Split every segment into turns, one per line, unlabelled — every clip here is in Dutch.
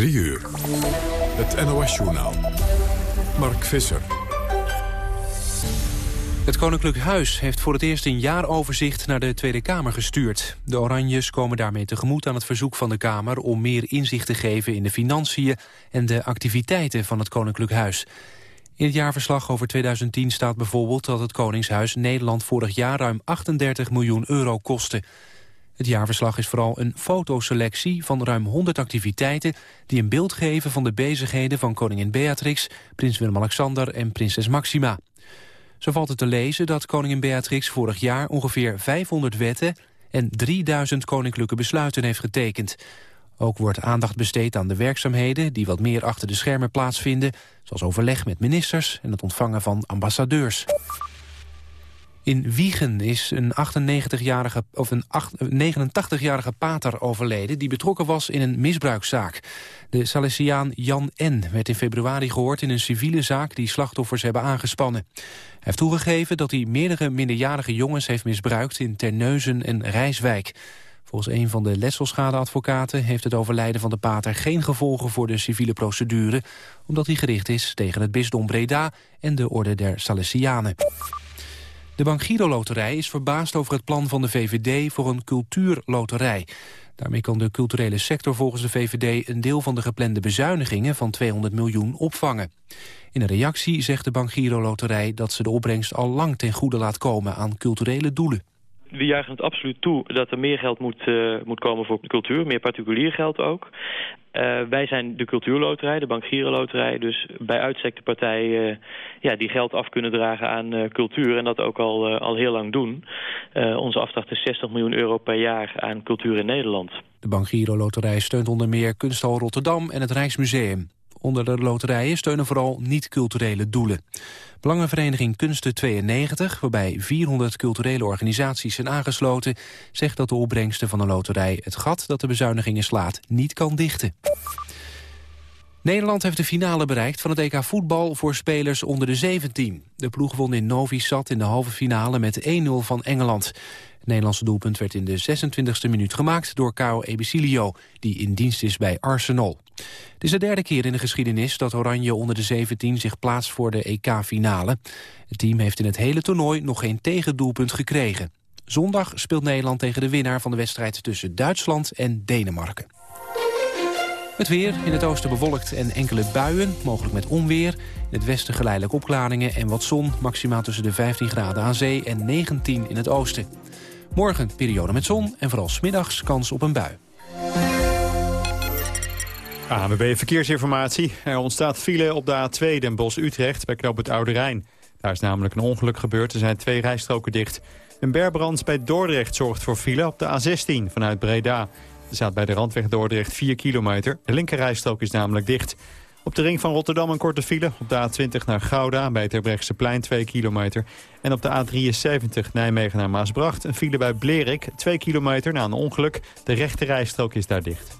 3 uur. Het NOS-journaal. Mark Visser.
Het Koninklijk Huis heeft voor het eerst een jaaroverzicht naar de Tweede Kamer gestuurd. De Oranjes komen daarmee tegemoet aan het verzoek van de Kamer... om meer inzicht te geven in de financiën en de activiteiten van het Koninklijk Huis. In het jaarverslag over 2010 staat bijvoorbeeld dat het Koningshuis Nederland vorig jaar ruim 38 miljoen euro kostte. Het jaarverslag is vooral een fotoselectie van ruim 100 activiteiten... die een beeld geven van de bezigheden van koningin Beatrix... prins Willem-Alexander en prinses Maxima. Zo valt het te lezen dat koningin Beatrix vorig jaar... ongeveer 500 wetten en 3000 koninklijke besluiten heeft getekend. Ook wordt aandacht besteed aan de werkzaamheden... die wat meer achter de schermen plaatsvinden... zoals overleg met ministers en het ontvangen van ambassadeurs. In Wiegen is een, 98-jarige, of een 89-jarige pater overleden... die betrokken was in een misbruikzaak. De Salesiaan Jan N. werd in februari gehoord in een civiele zaak... die slachtoffers hebben aangespannen. Hij heeft toegegeven dat hij meerdere minderjarige jongens heeft misbruikt... in Terneuzen en Rijswijk. Volgens een van de letselschadeadvocaten heeft het overlijden van de pater geen gevolgen voor de civiele procedure, omdat hij gericht is tegen het bisdom Breda en de orde der Salesianen. De Bank Giro Loterij is verbaasd over het plan van de VVD voor een cultuurloterij. Daarmee kan de culturele sector volgens de VVD een deel van de geplande bezuinigingen van 200 miljoen opvangen. In een reactie zegt de Bank Giro Loterij dat ze de opbrengst al lang ten goede laat komen aan culturele doelen
we juichen het absoluut toe dat er meer geld moet, uh, moet komen voor cultuur. Meer particulier geld ook. Uh, wij zijn de cultuurloterij, de Bank Loterij. Dus bij uitstek de partij uh, ja, die geld af kunnen dragen aan cultuur. En dat ook al, al heel lang doen. onze afdracht is 60 miljoen euro per jaar aan cultuur in Nederland.
De Bank Loterij steunt onder meer Kunsthal Rotterdam en het Rijksmuseum. Onder de loterijen steunen vooral niet-culturele doelen. Belangenvereniging Kunsten 92, waarbij 400 culturele organisaties zijn aangesloten... zegt dat de opbrengsten van de loterij het gat dat de bezuinigingen slaat niet kan dichten. Nederland heeft de finale bereikt van het EK voetbal voor spelers onder de 17. De ploeg won in Novi Sad in de halve finale met 1-0 van Engeland. Het Nederlandse doelpunt werd in de 26e minuut gemaakt door Cao Ebesilio, die in dienst is bij Arsenal. Het is de derde keer in de geschiedenis dat Oranje onder de 17 zich plaatst voor de EK-finale. Het team heeft in het hele toernooi nog geen tegendoelpunt gekregen. Zondag speelt Nederland tegen de winnaar van de wedstrijd tussen Duitsland en Denemarken. Het weer, in het oosten bewolkt en enkele buien, mogelijk met onweer. In het westen geleidelijk opklaringen en wat zon, maximaal tussen de 15 graden aan zee en 19 in het oosten. Morgen periode met zon en vooral smiddags kans op een bui.
ANWB Verkeersinformatie. Er ontstaat file op de A2 Den Bosch-Utrecht bij knoop het Oude Rijn. Daar is namelijk een ongeluk gebeurd. Er zijn twee rijstroken dicht. Een berbrand bij Dordrecht zorgt voor file op de A16 vanuit Breda. Er staat bij de randweg Dordrecht 4 kilometer. De linkerrijstrook is namelijk dicht. Op de ring van Rotterdam een korte file. Op de A20 naar Gouda bij het plein 2 kilometer. En op de A73 Nijmegen naar Maasbracht een file bij Blerik 2 kilometer na een ongeluk. De rechterrijstrook is daar dicht.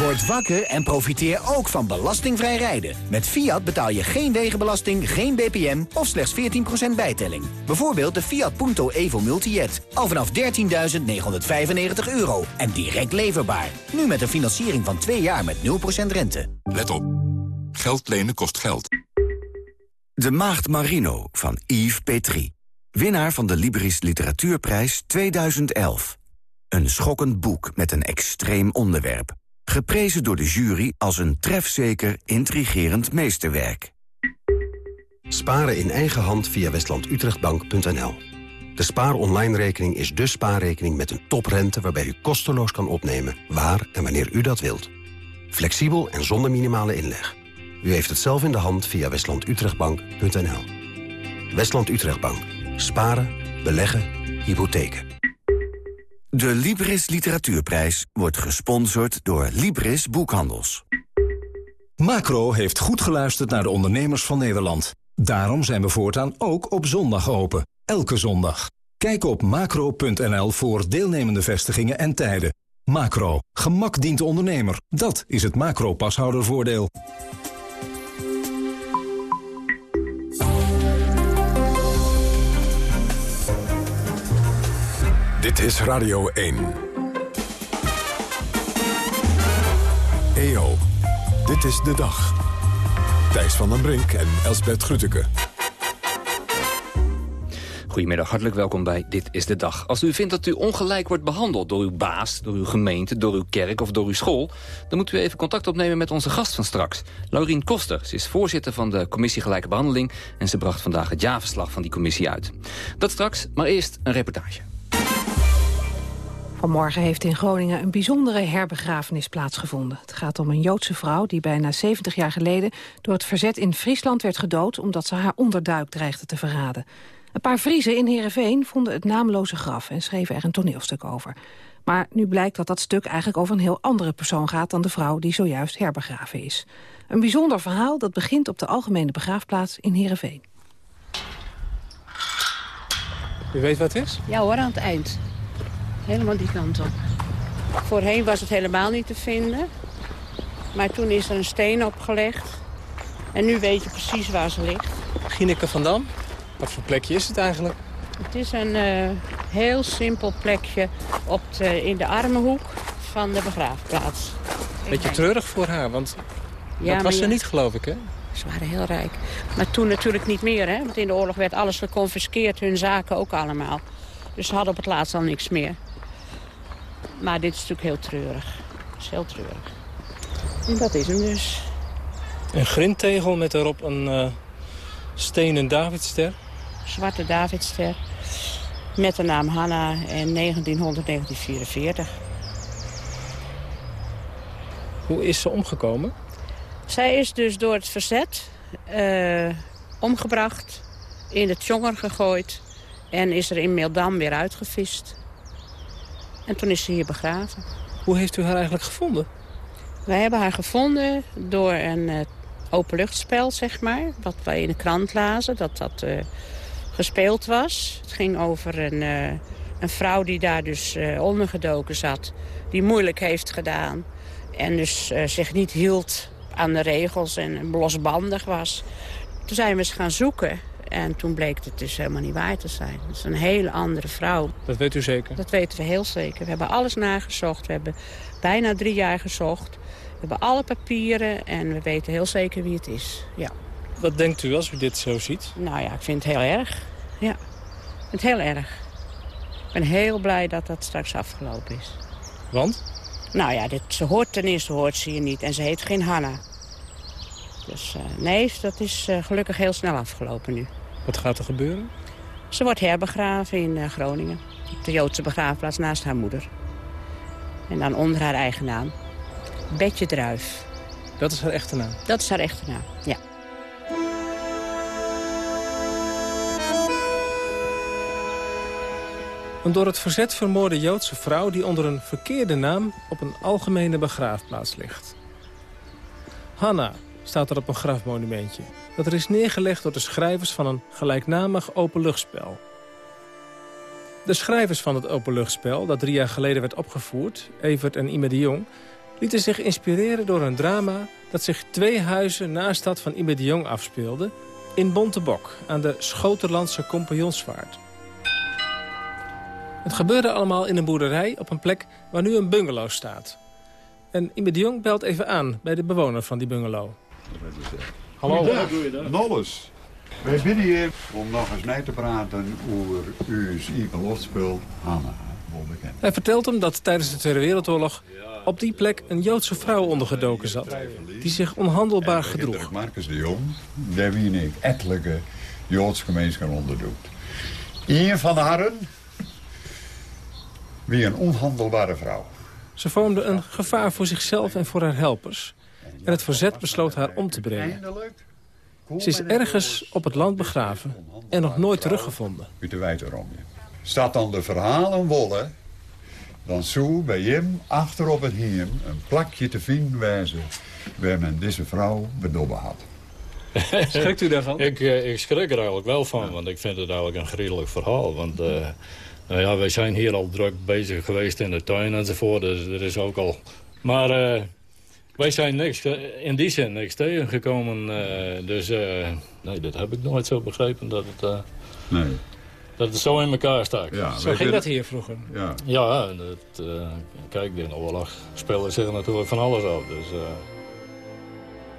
Word wakker en profiteer ook van belastingvrij rijden. Met Fiat betaal je geen wegenbelasting, geen BPM of slechts 14% bijtelling. Bijvoorbeeld de Fiat Punto Evo Multijet. Al vanaf 13.995 euro en direct leverbaar. Nu met een financiering van 2 jaar met 0% rente.
Let op. Geld lenen kost geld.
De Maagd Marino van Yves Petrie. Winnaar van de Libris Literatuurprijs 2011. Een schokkend boek met een extreem onderwerp. Geprezen door de jury als een trefzeker, intrigerend meesterwerk.
Sparen in eigen hand via westlandutrechtbank.nl. De Spaar Online rekening is de spaarrekening met een toprente... waarbij u kosteloos kan opnemen waar en wanneer u dat wilt. Flexibel en zonder minimale inleg. U heeft het zelf in de hand via westlandutrechtbank.nl. Westland Utrechtbank. Sparen, beleggen, hypotheken.
De Libris Literatuurprijs wordt gesponsord door Libris Boekhandels.
Macro heeft goed geluisterd naar de ondernemers van Nederland. Daarom zijn we voortaan ook op zondag open. Elke zondag. Kijk op macro.nl voor deelnemende vestigingen en tijden. Macro. Gemak dient de ondernemer. Dat is het macro-pashoudervoordeel.
Dit is Radio 1. EO. Dit is de dag. Thijs van den Brink en Elsbert Grütke.
Goedemiddag, hartelijk welkom bij Dit is de Dag. Als u vindt dat u ongelijk wordt behandeld door uw baas, door uw gemeente, door uw kerk of door uw school... dan moet u even contact opnemen met onze gast van straks, Laurien Koster. Ze is voorzitter van de Commissie Gelijke Behandeling... en ze bracht vandaag het jaarverslag van die commissie uit. Dat straks, maar eerst een reportage.
Vanmorgen heeft in Groningen een bijzondere herbegrafenis plaatsgevonden. Het gaat om een Joodse vrouw die bijna 70 jaar geleden... door het verzet in Friesland werd gedood... omdat ze haar onderduik dreigde te verraden. Een paar Vriezen in Heerenveen vonden het naamloze graf... en schreven er een toneelstuk over. Maar nu blijkt dat dat stuk eigenlijk over een heel andere persoon gaat... dan de vrouw die zojuist herbegraven is. Een bijzonder verhaal dat begint op de Algemene Begraafplaats in Heerenveen.
U weet wat het is?
Ja hoor, aan het eind. Helemaal die kant op. Voorheen was het helemaal niet te vinden. Maar toen is er een steen opgelegd. En nu weet je precies waar ze ligt.
Gineke van Dam? Wat voor plekje is het eigenlijk?
Het is een uh, heel simpel plekje op de, in de armenhoek van de begraafplaats.
Beetje treurig voor haar, want ja, dat was ze ja. niet, geloof ik, hè?
Ze waren heel rijk. Maar toen natuurlijk niet meer, hè? Want in de oorlog werd alles geconfiskeerd, hun zaken ook allemaal. Dus ze hadden op het laatst al niks meer. Maar dit is natuurlijk heel treurig. Het is heel treurig. En dat is hem dus.
Een grindtegel met erop een uh, stenen Davidster.
Zwarte Davidster. Met de naam Hanna in 1900-1944.
Hoe is ze omgekomen?
Zij is dus door het verzet uh, omgebracht, in het jonger gegooid... en is er in Meeldam weer uitgevist. En toen is ze hier begraven.
Hoe heeft u haar eigenlijk gevonden?
Wij hebben haar gevonden door een uh, openluchtspel, zeg maar. Wat wij in de krant lazen, dat dat uh, gespeeld was. Het ging over een, uh, een vrouw die daar dus ondergedoken zat. Die moeilijk heeft gedaan. En dus zich niet hield aan de regels en losbandig was. Toen zijn we eens gaan zoeken. En toen bleek het dus helemaal niet waar te zijn. Het is een hele andere vrouw.
Dat weet u zeker?
Dat weten we heel zeker. We hebben alles nagezocht. We hebben bijna drie jaar gezocht. We hebben alle papieren en we weten heel zeker wie het is. Ja.
Wat denkt u als u dit zo ziet?
Nou ja, ik vind het heel erg. Ja, ik vind het heel erg. Ik ben heel blij dat dat straks afgelopen is.
Want?
Nou ja, dit, ze hoort ten eerste hoort ze je niet en ze heet geen Hanna. Dus uh, nee, dat is uh, gelukkig heel snel afgelopen nu.
Wat gaat er gebeuren?
Ze wordt herbegraven in uh, Groningen. Op de Joodse begraafplaats naast haar moeder. En dan onder haar eigen naam. Betje Druif.
Dat is haar echte naam?
Dat is haar echte naam, ja.
Een door het verzet vermoorde Joodse vrouw... die onder een verkeerde naam op een algemene begraafplaats ligt. Hanna staat er op een grafmonumentje. Dat er is neergelegd door de schrijvers van een gelijknamig openluchtspel. De schrijvers van het openluchtspel, dat drie jaar geleden werd opgevoerd... Evert en Ime de Jong, lieten zich inspireren door een drama... dat zich twee huizen naast dat van Ime de Jong afspeelde... in Bontebok, aan de Schoterlandse Compagnonsvaart. Het gebeurde allemaal in een boerderij op een plek waar nu een bungalow staat. En Ime de Jong belt even aan bij de bewoner van die bungalow.
Hallo, Nolles. Wij binnen hier om nog eens mee te praten over uw belofspul Hanna.
Hij vertelt hem dat tijdens de Tweede Wereldoorlog op die plek een Joodse vrouw ondergedoken zat. Die zich onhandelbaar gedroeg.
Marcus de Jong, daar wie ik ettelijke Joodse gemeenschap onderdoet. Een van de harren wie een onhandelbare vrouw.
Ze vormde een gevaar voor zichzelf en voor haar helpers. En het verzet besloot haar om te brengen. Ze is ergens op het land begraven en nog nooit teruggevonden.
Uit de Wijteromje. Staat dan de verhalen wollen, dan zo bij hem achter op het hiem een plakje te vinden wijzen waar men deze vrouw bedobben had.
Schrikt u daarvan?
ik, ik schrik er eigenlijk wel van, want ik vind het eigenlijk een griezelig verhaal. Want nou ja, wij zijn hier al druk bezig geweest in de tuin enzovoort. Dus er is ook al... Maar uh, wij zijn niks, in die zin niks tegengekomen. Uh, dus uh, nee, dat heb ik nooit zo begrepen dat het... nee. Dat het zo in elkaar staat.
Ja, zo ging dat hier vroeger?
Ja, ja dat, kijk, in de oorlog spelen zich natuurlijk van alles af. Dus,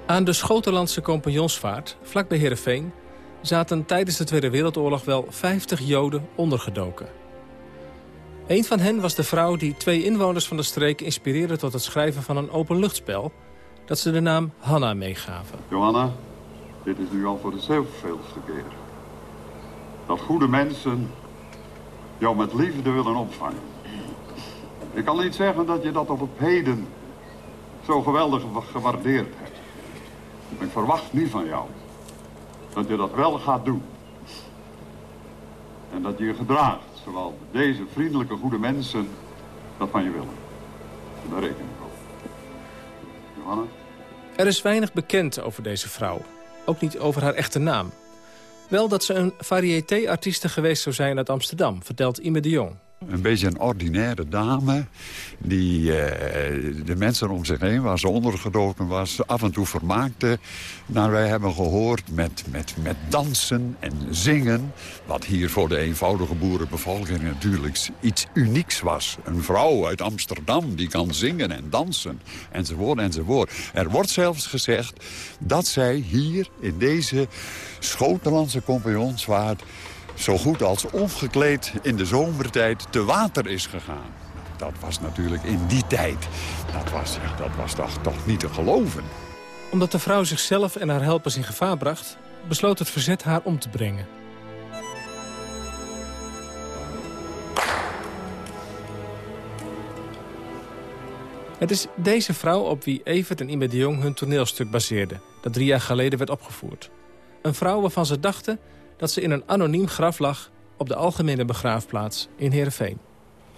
Aan de Schotenlandse compagnonsvaart, vlak bij Heerenveen... zaten tijdens de Tweede Wereldoorlog wel 50 Joden ondergedoken. Een van hen was de vrouw die twee inwoners van de streek inspireerde tot het schrijven van een openluchtspel, dat ze de naam Hanna meegaven.
Johanna, dit is nu al voor de zoveelste keer. Dat goede mensen jou met liefde willen opvangen. Ik kan niet zeggen dat je dat op het heden zo geweldig gewaardeerd hebt. Ik verwacht nu van jou dat je dat wel gaat doen. En dat je je gedraagt zoals deze vriendelijke goede mensen dat van je willen. daar reken ik op. Johanna?
Er is weinig bekend over deze vrouw. Ook niet over haar echte naam. Wel dat ze een variété-artieste geweest zou zijn uit Amsterdam, vertelt Ime de Jong.
Een beetje een ordinaire dame die uh, de mensen om zich heen, waar ze ondergedoken was, af en toe vermaakte. Nou, wij hebben gehoord met, met, met dansen en zingen, wat hier voor de eenvoudige boerenbevolking natuurlijk iets unieks was. Een vrouw uit Amsterdam die kan zingen en dansen, enzovoort, enzovoort. Er wordt zelfs gezegd dat zij hier in deze Schotenlandse compagnonswaard zo goed als ongekleed in de zomertijd te water is gegaan. Dat was natuurlijk in die tijd, dat was, dat was toch, toch niet te geloven.
Omdat de vrouw zichzelf en haar helpers in gevaar bracht... besloot het verzet haar om te brengen. Het is deze vrouw op wie Evert en Ime de Jong hun toneelstuk baseerden... dat drie jaar geleden werd opgevoerd. Een vrouw waarvan ze dachten dat ze in een anoniem graf lag op de algemene begraafplaats in Heerenveen.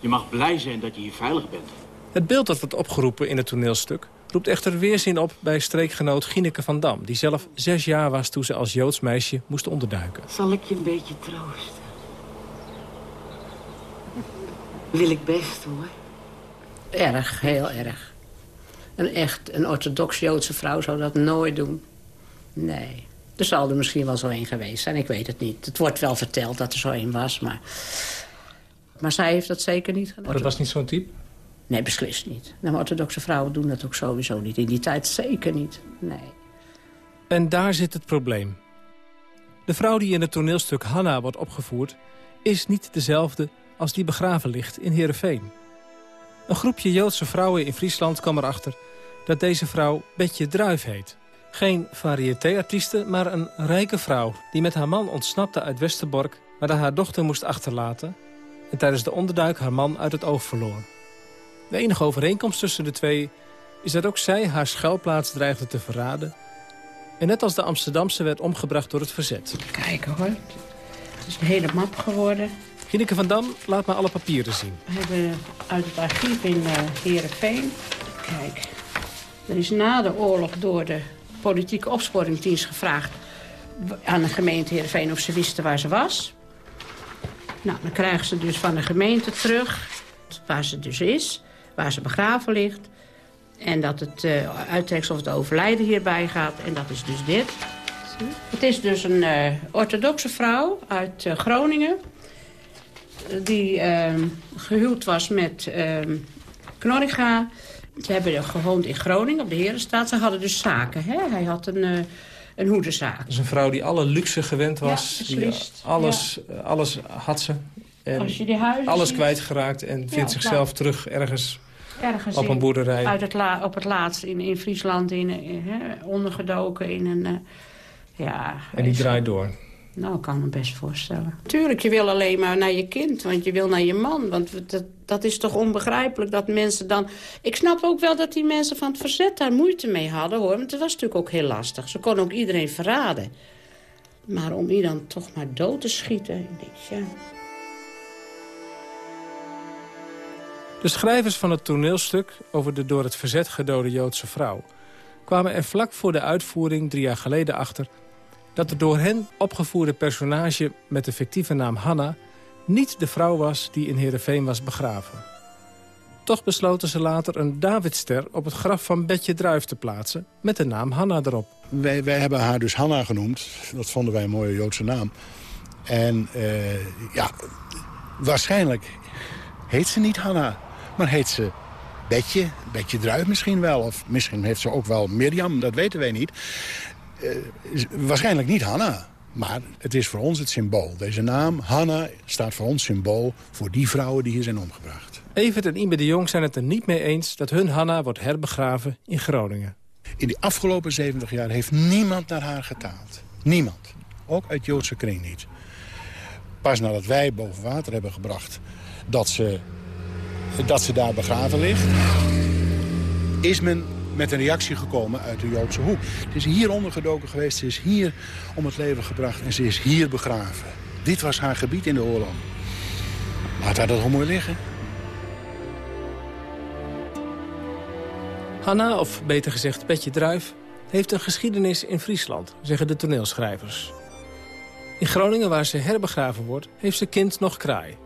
Je mag blij zijn dat je hier veilig bent.
Het beeld dat wordt opgeroepen in het toneelstuk roept echter weerzin op bij streekgenoot Gineke van Dam... die zelf zes jaar was toen ze als Joods meisje moest onderduiken.
Zal ik je een beetje troosten? Wil ik best, hoor.
Erg, heel erg. Een echt, een orthodox Joodse vrouw zou dat nooit doen. Nee. Er zal er misschien wel zo een geweest zijn, ik weet het niet. Het wordt wel verteld dat er zo een was, maar... Maar zij heeft dat zeker niet gedaan.
Maar dat was niet zo'n type?
Nee, beslist niet. Nou, orthodoxe vrouwen doen dat ook sowieso niet. In die tijd zeker niet, nee.
En daar zit het probleem. De vrouw die in het toneelstuk Hanna wordt opgevoerd... is niet dezelfde als die begraven ligt in Heerenveen. Een groepje Joodse vrouwen in Friesland kwam erachter... dat deze vrouw Betje Druif heet. Geen variété-artieste, maar een rijke vrouw... die met haar man ontsnapte uit Westerbork... waar haar dochter moest achterlaten... en tijdens de onderduik haar man uit het oog verloor. De enige overeenkomst tussen de twee is dat ook zij haar schuilplaats dreigde te verraden... en net als de Amsterdamse werd omgebracht door het verzet.
Kijk hoor, het is een hele map geworden.
Gineke van Dam, laat me alle papieren zien.
We hebben uit het archief in uh, Heerenveen... Kijk, er is na de oorlog door de politieke opsporingsdienst gevraagd aan de gemeente Heerenveen of ze wisten waar ze was. Nou, dan krijgen ze dus van de gemeente terug waar ze dus is, waar ze begraven ligt. En dat het uh, of het overlijden hierbij gaat. En dat is dus dit. Het is dus een uh, orthodoxe vrouw uit uh, Groningen. Die gehuwd was met Knorriga. Ze hebben gewoond in Groningen op de Herenstraat. Ze hadden dus zaken. Hè? Hij had een, uh, een hoedenzaak.
Dus een vrouw die alle luxe gewend was.
Ja, die
alles, ja. alles had ze. En
Als je die huizen
alles
ziet.
kwijtgeraakt en vindt zichzelf terug ergens,
ergens
op een boerderij.
Uit het la, op het laatst in, in Friesland in, in, hè, ondergedoken in een... Uh, ja,
en die draait door.
Nou, ik kan me best voorstellen. Tuurlijk, je wil alleen maar naar je kind, want je wil naar je man. Want dat, dat is toch onbegrijpelijk dat mensen dan... Ik snap ook wel dat die mensen van het verzet daar moeite mee hadden, hoor. Want het was natuurlijk ook heel lastig. Ze konden ook iedereen verraden. Maar om die dan toch maar dood te schieten, ik denk, ja...
De schrijvers van het toneelstuk over de door het verzet gedode Joodse vrouw... kwamen er vlak voor de uitvoering drie jaar geleden achter dat de door hen opgevoerde personage met de fictieve naam Hanna... niet de vrouw was die in Heerenveen was begraven. Toch besloten ze later een Davidster op het graf van Betje Druif te plaatsen... met de naam Hanna erop.
Wij, wij hebben haar dus Hanna genoemd. Dat vonden wij een mooie Joodse naam. En uh, ja, waarschijnlijk heet ze niet Hanna, maar heet ze Betje. Betje Druif misschien wel. Of misschien heeft ze ook wel Mirjam, dat weten wij niet. Uh, waarschijnlijk niet Hanna. Maar het is voor ons het symbool. Deze naam, Hanna, staat voor ons symbool voor die vrouwen die hier zijn omgebracht.
Evert en Ime de Jong zijn het er niet mee eens dat hun Hanna wordt herbegraven in Groningen.
In die afgelopen 70 jaar heeft niemand naar haar getaald. Niemand. Ook uit Joodse kring niet. Pas nadat wij boven water hebben gebracht dat ze, dat ze daar begraven ligt... is men met een reactie gekomen uit de Joodse hoek. Ze is hier ondergedoken geweest, ze is hier om het leven gebracht en ze is hier begraven. Dit was haar gebied in de oorlog. Laat haar dat wel mooi liggen.
Hanna, of beter gezegd Petje Druif, heeft een geschiedenis in Friesland, zeggen de toneelschrijvers. In Groningen, waar ze herbegraven wordt, heeft ze kind nog kraai.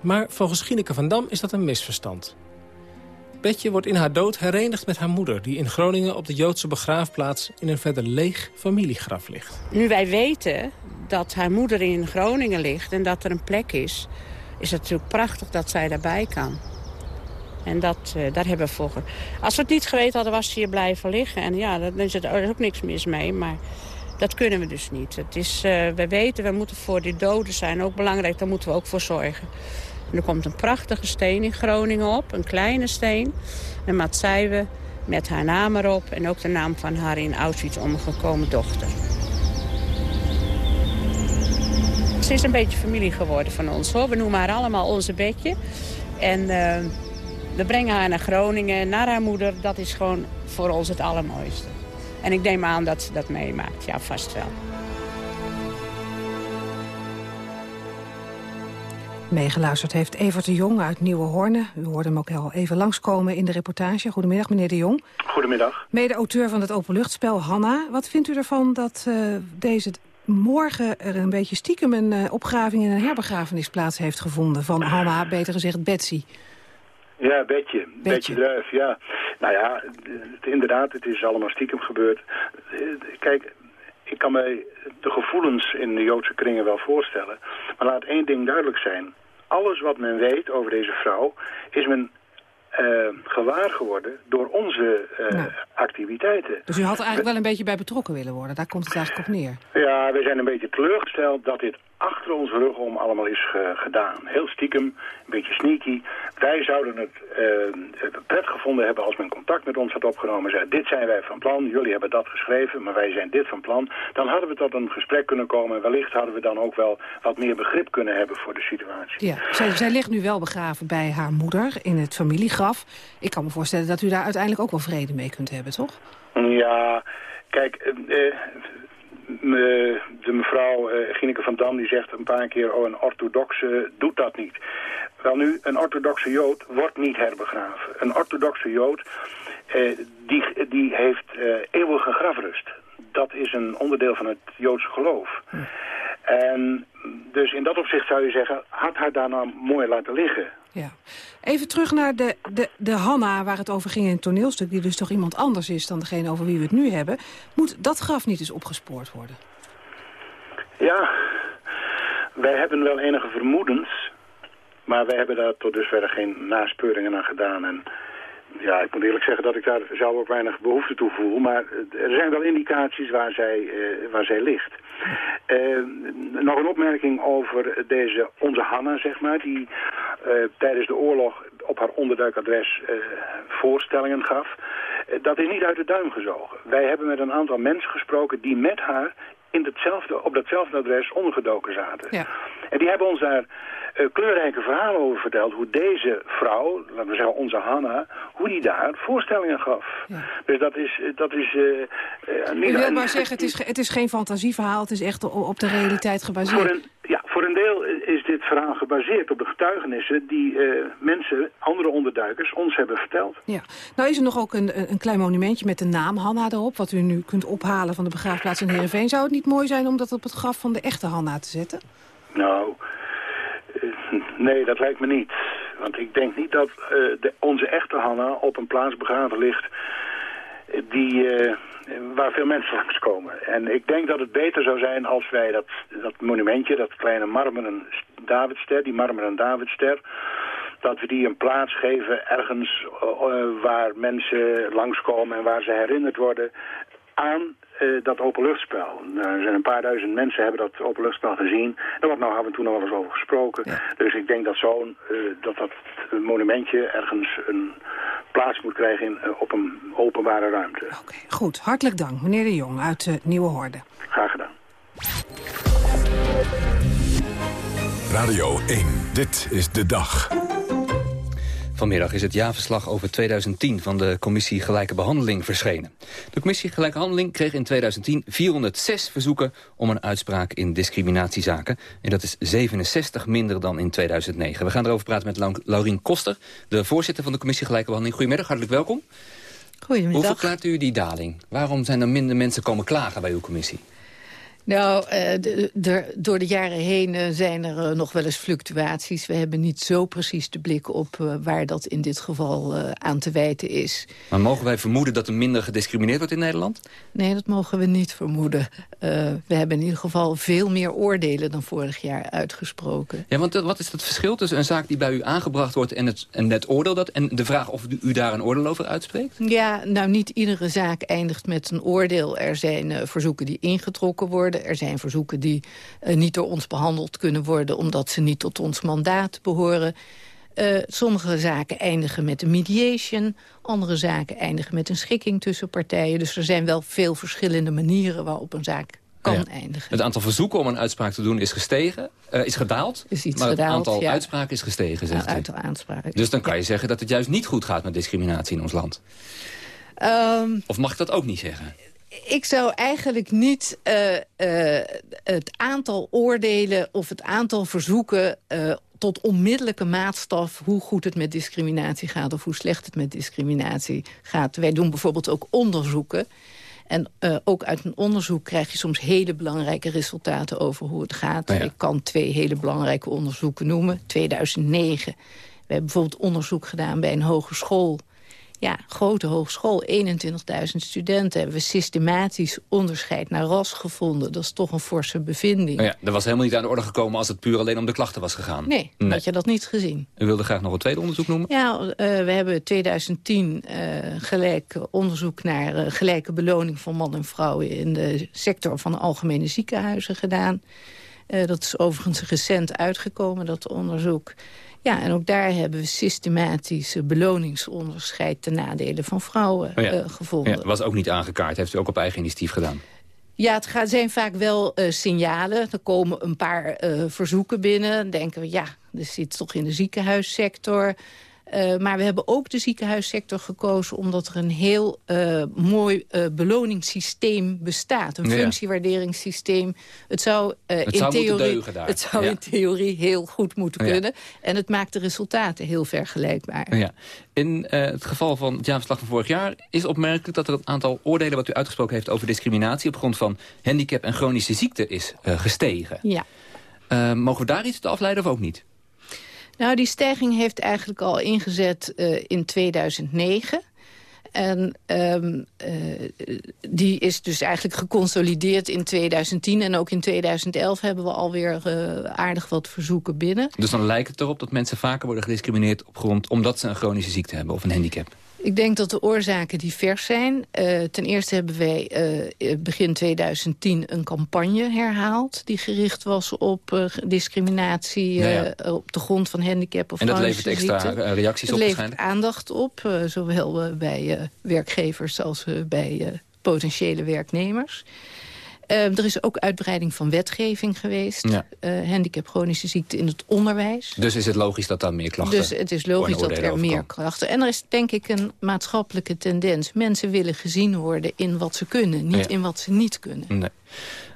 Maar volgens Gineke van Dam is dat een misverstand. Betje wordt in haar dood herenigd met haar moeder... die in Groningen op de Joodse begraafplaats... in een verder leeg familiegraf ligt.
Nu wij weten dat haar moeder in Groningen ligt... en dat er een plek is... is het natuurlijk prachtig dat zij daarbij kan. En dat, uh, daar hebben we voor... Als we het niet geweten hadden, was ze hier blijven liggen. En ja, daar is er ook niks mis mee, maar... Dat kunnen we dus niet. Het is, uh, we weten, we moeten voor die doden zijn ook belangrijk. Daar moeten we ook voor zorgen. En er komt een prachtige steen in Groningen op, een kleine steen. Een Matseiwe met haar naam erop en ook de naam van haar in Auschwitz omgekomen dochter. Ze is een beetje familie geworden van ons. Hoor. We noemen haar allemaal onze bedje. En uh, we brengen haar naar Groningen, naar haar moeder. Dat is gewoon voor ons het allermooiste. En ik neem aan dat ze dat meemaakt. Ja, vast wel.
Meegeluisterd heeft Evert de Jong uit Nieuwe Horne. U hoorde hem ook al even langskomen in de reportage. Goedemiddag, meneer de Jong.
Goedemiddag.
Mede-auteur van het openluchtspel Hanna. Wat vindt u ervan dat uh, deze morgen er een beetje stiekem een uh, opgraving in een herbegrafenis plaats heeft gevonden van Hanna, beter gezegd Betsy?
Ja, Betje. Betje Druif, ja. Nou ja, het, inderdaad, het is allemaal stiekem gebeurd. Kijk, ik kan mij de gevoelens in de Joodse kringen wel voorstellen. Maar laat één ding duidelijk zijn. Alles wat men weet over deze vrouw is men uh, gewaar geworden door onze uh, activiteiten.
Dus u had er eigenlijk wel een beetje bij betrokken willen worden. Daar komt het eigenlijk op neer.
Ja, we zijn een beetje teleurgesteld dat dit achter onze rug om allemaal is ge gedaan. Heel stiekem, een beetje sneaky. Wij zouden het uh, pret gevonden hebben als men contact met ons had opgenomen. Zei, dit zijn wij van plan, jullie hebben dat geschreven, maar wij zijn dit van plan. Dan hadden we tot een gesprek kunnen komen. En wellicht hadden we dan ook wel wat meer begrip kunnen hebben voor de situatie.
Ja, zij, zij ligt nu wel begraven bij haar moeder in het familiegraf. Ik kan me voorstellen dat u daar uiteindelijk ook wel vrede mee kunt hebben, toch?
Ja, kijk, uh, de mevrouw uh, Gineke van Dam die zegt een paar keer... oh, een orthodoxe doet dat niet. Wel nu, een orthodoxe jood wordt niet herbegraven. Een orthodoxe jood uh, die, die heeft uh, eeuwige grafrust. Dat is een onderdeel van het Joodse geloof. Hm. En dus in dat opzicht zou je zeggen, had haar daar nou mooi laten liggen.
Ja. Even terug naar de, de, de Hanna waar het over ging in het toneelstuk... die dus toch iemand anders is dan degene over wie we het nu hebben. Moet dat graf niet eens opgespoord worden?
Ja, wij hebben wel enige vermoedens... maar wij hebben daar tot dusver geen naspeuringen aan gedaan... En ja, ik moet eerlijk zeggen dat ik daar zelf ook weinig behoefte toe voel. Maar er zijn wel indicaties waar zij, uh, waar zij ligt. Uh, nog een opmerking over deze, onze Hanna, zeg maar, die tijdens de oorlog op haar onderduikadres voorstellingen gaf. dat is niet uit de duim gezogen. Wij hebben met een aantal mensen gesproken die met haar in hetzelfde, op datzelfde adres ondergedoken zaten. Ja. En die hebben ons daar uh, kleurrijke verhalen over verteld... hoe deze vrouw, laten we zeggen onze Hanna... hoe die daar voorstellingen gaf. Ja. Dus dat is... Dat is uh,
uh, niet Ik wil maar zeggen, het is, het is geen fantasieverhaal... het is echt op de realiteit gebaseerd.
Voor een, ja, voor een deel verhaal gebaseerd op de getuigenissen die eh, mensen, andere onderduikers, ons hebben verteld.
Ja. Nou is er nog ook een, een klein monumentje met de naam Hanna erop, wat u nu kunt ophalen van de begraafplaats in Heerenveen. Zou het niet mooi zijn om dat op het graf van de echte Hanna te zetten?
Nou, eh, nee, dat lijkt me niet. Want ik denk niet dat eh, de, onze echte Hanna op een plaats begraven ligt die, waar veel mensen langskomen. En ik denk dat het beter zou zijn als wij dat, dat monumentje, dat kleine marmeren Davidster, die marmeren Davidster, dat we die een plaats geven ergens uh, waar mensen langskomen en waar ze herinnerd worden aan uh, dat openluchtspel. Nou, er zijn een paar duizend mensen hebben dat openluchtspel gezien. Daar wordt nou af en toe nog wel eens over gesproken. Dus ik denk dat zo'n uh, dat dat monumentje ergens een krijgen in, op een openbare ruimte.
Oké, goed. Hartelijk dank, meneer de Jong uit uh, Nieuwe Horde.
Graag gedaan.
Radio 1, dit is de dag.
Vanmiddag is het jaarverslag over 2010 van de Commissie Gelijke Behandeling verschenen. De Commissie Gelijke Behandeling kreeg in 2010 406 verzoeken om een uitspraak in discriminatiezaken. En dat is 67 minder dan in 2009. We gaan erover praten met Laurien Koster, de voorzitter van de Commissie Gelijke Behandeling. Goedemiddag, hartelijk welkom.
Goedemiddag.
Hoe verklaart u die daling? Waarom zijn er minder mensen komen klagen bij uw commissie?
Nou, de, de, door de jaren heen uh, zijn er uh, nog wel eens fluctuaties. We hebben niet zo precies de blik op waar dat in dit geval aan te wijten is.
Maar mogen wij vermoeden dat er minder gediscrimineerd wordt in Nederland?
Nee, dat mogen we niet vermoeden. we hebben in ieder geval veel meer oordelen dan vorig jaar uitgesproken.
Ja, want wat is het verschil tussen een zaak die bij u aangebracht wordt... en het, en het oordeel dat, en de vraag of u, u daar een oordeel over uitspreekt?
Ja, nou niet iedere zaak eindigt met een oordeel. Er zijn verzoeken die ingetrokken worden er zijn verzoeken die uh, niet door ons behandeld kunnen worden... omdat ze niet tot ons mandaat behoren. Uh, sommige zaken eindigen met een mediation. Andere zaken eindigen met een schikking tussen partijen. Dus er zijn wel veel verschillende manieren waarop een zaak kan ja. eindigen.
Het aantal verzoeken om een uitspraak te doen is gestegen, uh, is gedaald.
Is iets
maar
gedaald,
het aantal
ja.
uitspraken is gestegen, zegt
aantal aanspraken.
Dus dan kan je zeggen dat het juist niet goed gaat met discriminatie in ons land.
Um,
of mag ik dat ook niet zeggen?
Ik zou eigenlijk niet uh, uh, het aantal oordelen of het aantal verzoeken... Uh, tot onmiddellijke maatstaf hoe goed het met discriminatie gaat... of hoe slecht het met discriminatie gaat. Wij doen bijvoorbeeld ook onderzoeken. En uh, ook uit een onderzoek krijg je soms hele belangrijke resultaten over hoe het gaat.
Nou
ja. Ik kan twee hele belangrijke onderzoeken noemen. 2009. We hebben bijvoorbeeld onderzoek gedaan bij een hogeschool ja, grote hogeschool, 21.000 studenten... hebben we systematisch onderscheid naar ras gevonden. Dat is toch een forse bevinding.
Nou ja, dat was helemaal niet aan de orde gekomen als het puur alleen om de klachten was gegaan.
Nee, nee. had je dat niet gezien.
U wilde graag nog een tweede onderzoek noemen?
Ja, uh, we hebben 2010 uh, gelijk onderzoek naar uh, gelijke beloning van man en vrouwen... in de sector van de algemene ziekenhuizen gedaan. Dat is overigens recent uitgekomen, dat onderzoek... Ja, en ook daar hebben we systematisch beloningsonderscheid... ten nadele van vrouwen
oh ja.
uh, gevonden.
Ja, was ook niet aangekaart. Heeft u ook op eigen initiatief gedaan?
Ja, het gaat, zijn vaak wel uh, signalen. Er komen een paar uh, verzoeken binnen. Dan denken we, ja, dit zit toch in de ziekenhuissector... Uh, maar we hebben ook de ziekenhuissector gekozen... omdat er een heel uh, mooi uh, beloningssysteem bestaat. Een functiewaarderingssysteem. Het zou,
Het
in,
zou
theorie, het zou
Ja.
in theorie heel goed moeten
Ja.
kunnen. En het maakt de resultaten heel vergelijkbaar.
Ja. In eh, het geval van het jaarverslag van vorig jaar is opmerkelijk dat er het aantal oordelen wat u uitgesproken heeft over discriminatie op grond van handicap en chronische ziekte is eh, gestegen.
Ja.
Eh, mogen we daar iets te afleiden of ook niet?
Nou, die stijging heeft eigenlijk al ingezet uh, in 2009. En um, uh, die is dus eigenlijk geconsolideerd in 2010. En ook in 2011 hebben we alweer uh, aardig wat verzoeken binnen.
Dus dan lijkt het erop dat mensen vaker worden gediscrimineerd op grond omdat ze een chronische ziekte hebben of een handicap.
Ik denk dat de oorzaken divers zijn. Uh, ten eerste hebben wij uh, begin 2010 een campagne herhaald... die gericht was op uh, discriminatie
ja.
op de grond van handicap of
En dat levert extra eh, reacties
Het
op
levert aandacht op, zowel bij werkgevers als bij potentiële werknemers. Uh, er is ook uitbreiding van wetgeving geweest.
Ja.
Uh, handicap, chronische ziekte in het onderwijs.
Dus is het logisch dat daar meer klachten
Dus het is logisch dat er meer
komen?
krachten... En er is denk ik een maatschappelijke tendens. Mensen willen gezien worden in wat ze kunnen, niet
Ja.
in wat ze niet kunnen.
Nee.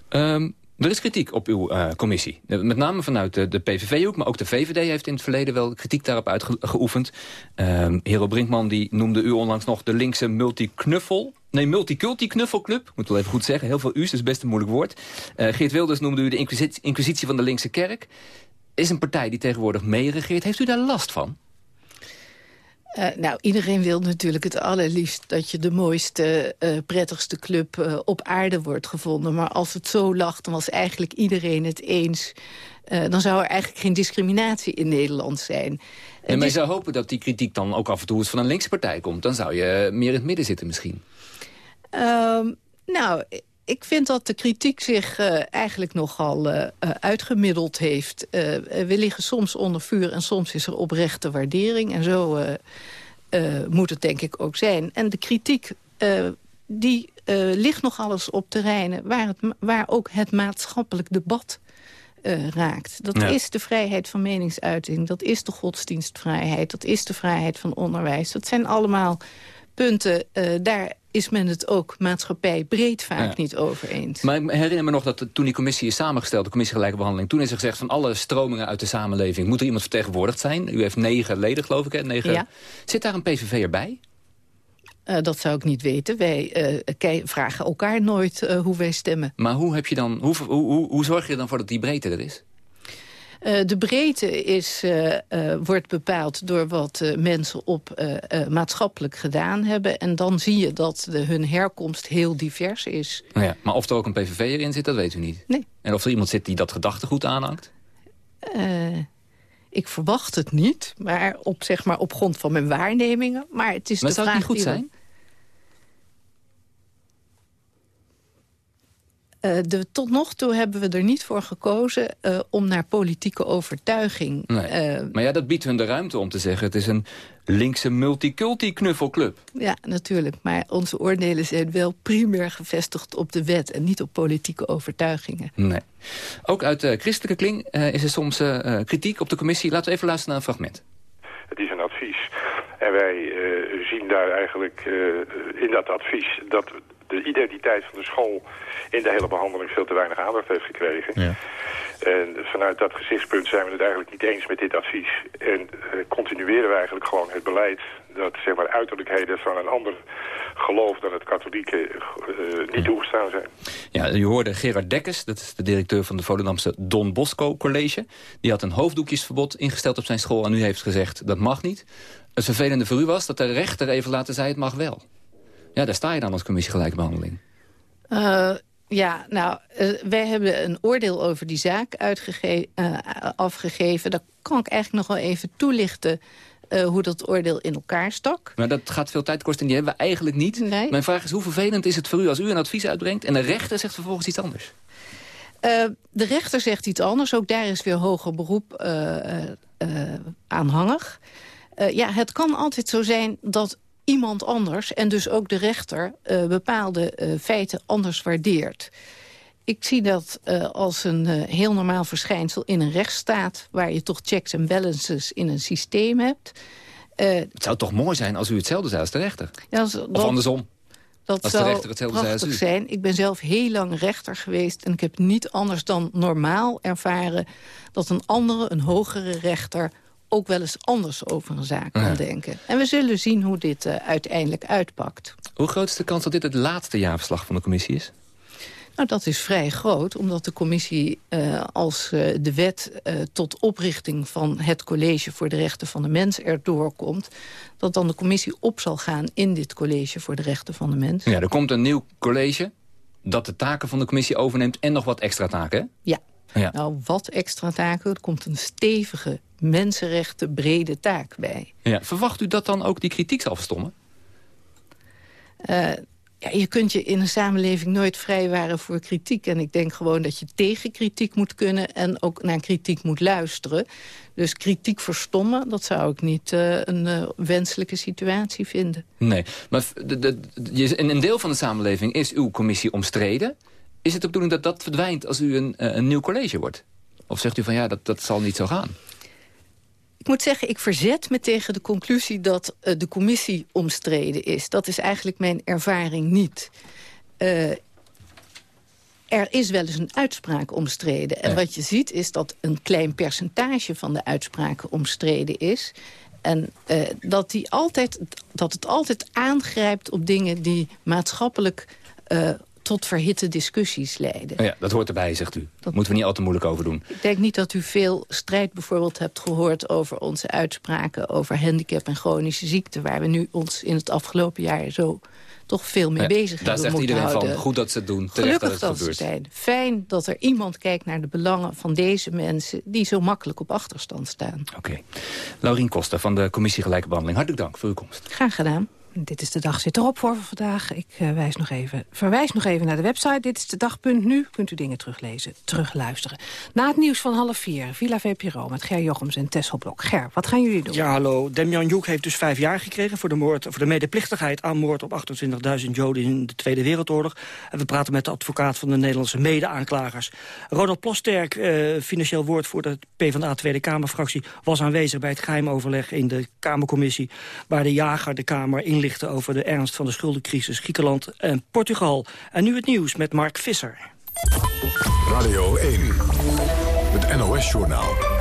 Ehm, Er is kritiek op uw uh, commissie. Met name vanuit de, PVV-hoek, maar ook de VVD heeft in het verleden wel kritiek daarop uitgeoefend. Uh, Hero Brinkman die noemde u onlangs nog de linkse multi-knuffel. Nee, multiculti-knuffelclub. Moet wel even goed zeggen. Heel veel u's, is best een moeilijk woord. Uh, Geert Wilders noemde u de inquisitie van de linkse kerk. Is een partij die tegenwoordig meeregeert. Heeft u daar last van?
Uh, nou, iedereen wil natuurlijk het allerliefst dat je de mooiste, uh, prettigste club uh, op aarde wordt gevonden. Maar als het zo lag, dan was eigenlijk iedereen het eens. dan zou er eigenlijk geen discriminatie in Nederland zijn.
En maar je zou hopen dat die kritiek dan ook af en toe eens van een linkse partij komt. Dan zou je meer in het midden zitten misschien.
Ehm, nou, ik vind dat de kritiek zich uh, eigenlijk nogal uh, uitgemiddeld heeft. Uh, we liggen soms onder vuur en soms is er oprechte waardering. En zo moet het denk ik ook zijn. En de kritiek die ligt nog alles op terreinen... waar, het, waar ook het maatschappelijk debat raakt. Dat ja. is de vrijheid van meningsuiting. Dat is de godsdienstvrijheid. Dat is de vrijheid van onderwijs. Dat zijn allemaal punten, daar is men het ook maatschappij breed vaak ja. niet over eens.
Maar ik herinner me nog dat toen die commissie is samengesteld... de commissie Gelijke Behandeling... toen is er gezegd van alle stromingen uit de samenleving... moet er iemand vertegenwoordigd zijn. U heeft negen leden, geloof ik, hè? Negen... Ja. Zit daar een PVV erbij?
Uh, dat zou ik niet weten. Wij uh, vragen elkaar nooit uh, hoe wij stemmen.
Maar hoe, heb je dan, hoe, hoe, hoe, hoe zorg je er dan voor dat die breedte er is?
Uh, de breedte is, uh, uh, wordt bepaald door wat mensen op maatschappelijk gedaan hebben. En dan zie je dat de, hun herkomst heel divers is.
Nou ja, maar of er ook een PVV erin zit, dat weet u niet.
Nee.
En of er iemand zit die dat gedachtegoed aanhangt?
ik verwacht het niet, maar op, zeg maar op grond van mijn waarnemingen. Maar het is
maar
de
zou
vraag
het niet goed zijn?
Uh, de, tot nog toe hebben we er niet voor gekozen uh, om naar politieke overtuiging...
Nee. Uh, maar ja, dat biedt hun de ruimte om te zeggen... het is een linkse multiculti-knuffelclub.
Ja, natuurlijk. Maar onze oordelen zijn wel primair gevestigd op de wet... en niet op politieke overtuigingen.
Nee. Ook uit de christelijke kling is er soms kritiek op de commissie. Laten we even luisteren naar een fragment.
Het is een advies. En wij zien daar eigenlijk in dat advies... dat de identiteit van de school in de hele behandeling veel te weinig aandacht heeft gekregen. Ja. En vanuit dat gezichtspunt zijn we het eigenlijk niet eens met dit advies. En uh, continueren we eigenlijk gewoon het beleid dat zeg maar, uiterlijkheden van een ander geloof dan het katholieke uh, niet toegestaan zijn.
Ja, u hoorde Gerard Dekkers, dat is de directeur van de Volendamse Don Bosco College. Die had een hoofddoekjesverbod ingesteld op zijn school en u heeft gezegd dat mag niet. Het vervelende voor u was dat de rechter even later zei het mag wel. Ja, daar sta je dan als commissie gelijkbehandeling.
Uh, ja, nou, uh, wij hebben een oordeel over die zaak uh, afgegeven. Daar kan ik eigenlijk nog wel even toelichten... hoe dat oordeel in elkaar stak.
Maar dat gaat veel tijd kosten en die hebben we eigenlijk niet.
Nee.
Mijn vraag is, hoe vervelend is het voor u als u een advies uitbrengt... en de rechter zegt vervolgens iets anders?
de rechter zegt iets anders. Ook daar is weer hoger beroep aanhangig. ja, het kan altijd zo zijn dat iemand anders, en dus ook de rechter... Uh, bepaalde uh, feiten anders waardeert. Ik zie dat uh, als een heel normaal verschijnsel in een rechtsstaat... waar je toch checks en balances in een systeem hebt.
het zou toch mooi zijn als u hetzelfde zei als de rechter?
Ja,
als, of andersom?
Dat
als
zou
de rechter hetzelfde
prachtig
zei als u.
zijn. Ik ben zelf heel lang rechter geweest... en ik heb niet anders dan normaal ervaren... dat een andere, een hogere rechter ook wel eens anders over een zaak kan
Ja.
denken. En we zullen zien hoe dit uh, uiteindelijk uitpakt.
Hoe groot is de kans dat dit het laatste jaarverslag van de commissie is?
Nou, dat is vrij groot, omdat de commissie uh, als uh, de wet uh, tot oprichting van het College voor de Rechten van de Mens erdoor komt, dat dan de commissie op zal gaan in dit College voor de Rechten van de Mens.
Ja, er komt een nieuw college dat de taken van de commissie overneemt en nog wat extra taken, hè?
Ja.
Ja.
Nou, wat extra taken. Er komt een stevige mensenrechten brede taak bij.
Ja. Verwacht u dat dan ook die kritiek zal verstommen?
Uh, ja, je kunt je in een samenleving nooit vrijwaren voor kritiek. En ik denk gewoon dat je tegen kritiek moet kunnen... en ook naar kritiek moet luisteren. Dus kritiek verstommen, dat zou ik niet uh, een uh, wenselijke situatie vinden.
Nee, maar de, de, een deel van de samenleving is uw commissie omstreden. Is het de bedoeling dat dat verdwijnt als u een, een nieuw college wordt? Of zegt u van ja, dat, dat zal niet zo gaan?
Ik moet zeggen, ik verzet me tegen de conclusie dat uh, de commissie omstreden is. Dat is eigenlijk mijn ervaring niet. Uh, er is wel eens een uitspraak omstreden. En wat je ziet is dat een klein percentage van de uitspraken omstreden is. En uh, dat, die altijd, dat het altijd aangrijpt op dingen die maatschappelijk uh, tot verhitte discussies leiden.
Oh ja, dat hoort erbij, zegt u. Dat moeten we niet al te moeilijk over doen.
Ik denk niet dat u veel strijd bijvoorbeeld hebt gehoord... over onze uitspraken over handicap en chronische ziekte... waar we nu ons in het afgelopen jaar zo toch veel mee bezig hebben
Daar zegt iedereen van, goed dat ze het doen,
Gelukkig
dat het
gebeurt. Zijn. Fijn dat er iemand kijkt naar de belangen van deze mensen... die zo makkelijk op achterstand staan.
Oké. Okay. Laurien Koster van de Commissie Gelijke Behandeling. Hartelijk dank voor uw komst.
Graag gedaan.
Dit is de dag zit erop voor vandaag. Ik uh, wijs nog even, verwijs nog even naar de website. Dit is de dag.nu. Kunt u dingen teruglezen, terugluisteren. Na het nieuws van half vier, Villa VPRO met Ger Jochems en Tessel Blok. Ger, wat gaan jullie doen?
Ja, hallo. Demjan Joek heeft dus vijf jaar gekregen... voor de, moord, voor de medeplichtigheid aan moord op 28.000 Joden in de Tweede Wereldoorlog. En we praten met de advocaat van de Nederlandse mede-aanklagers. Ronald Plosterk, uh, financieel woordvoerder PvdA Tweede Kamerfractie... was aanwezig bij het geheimoverleg in de Kamercommissie... waar de jager de Kamer over de ernst van de schuldencrisis Griekenland en Portugal. En nu het nieuws met Mark Visser.
Radio 1, het NOS-journaal.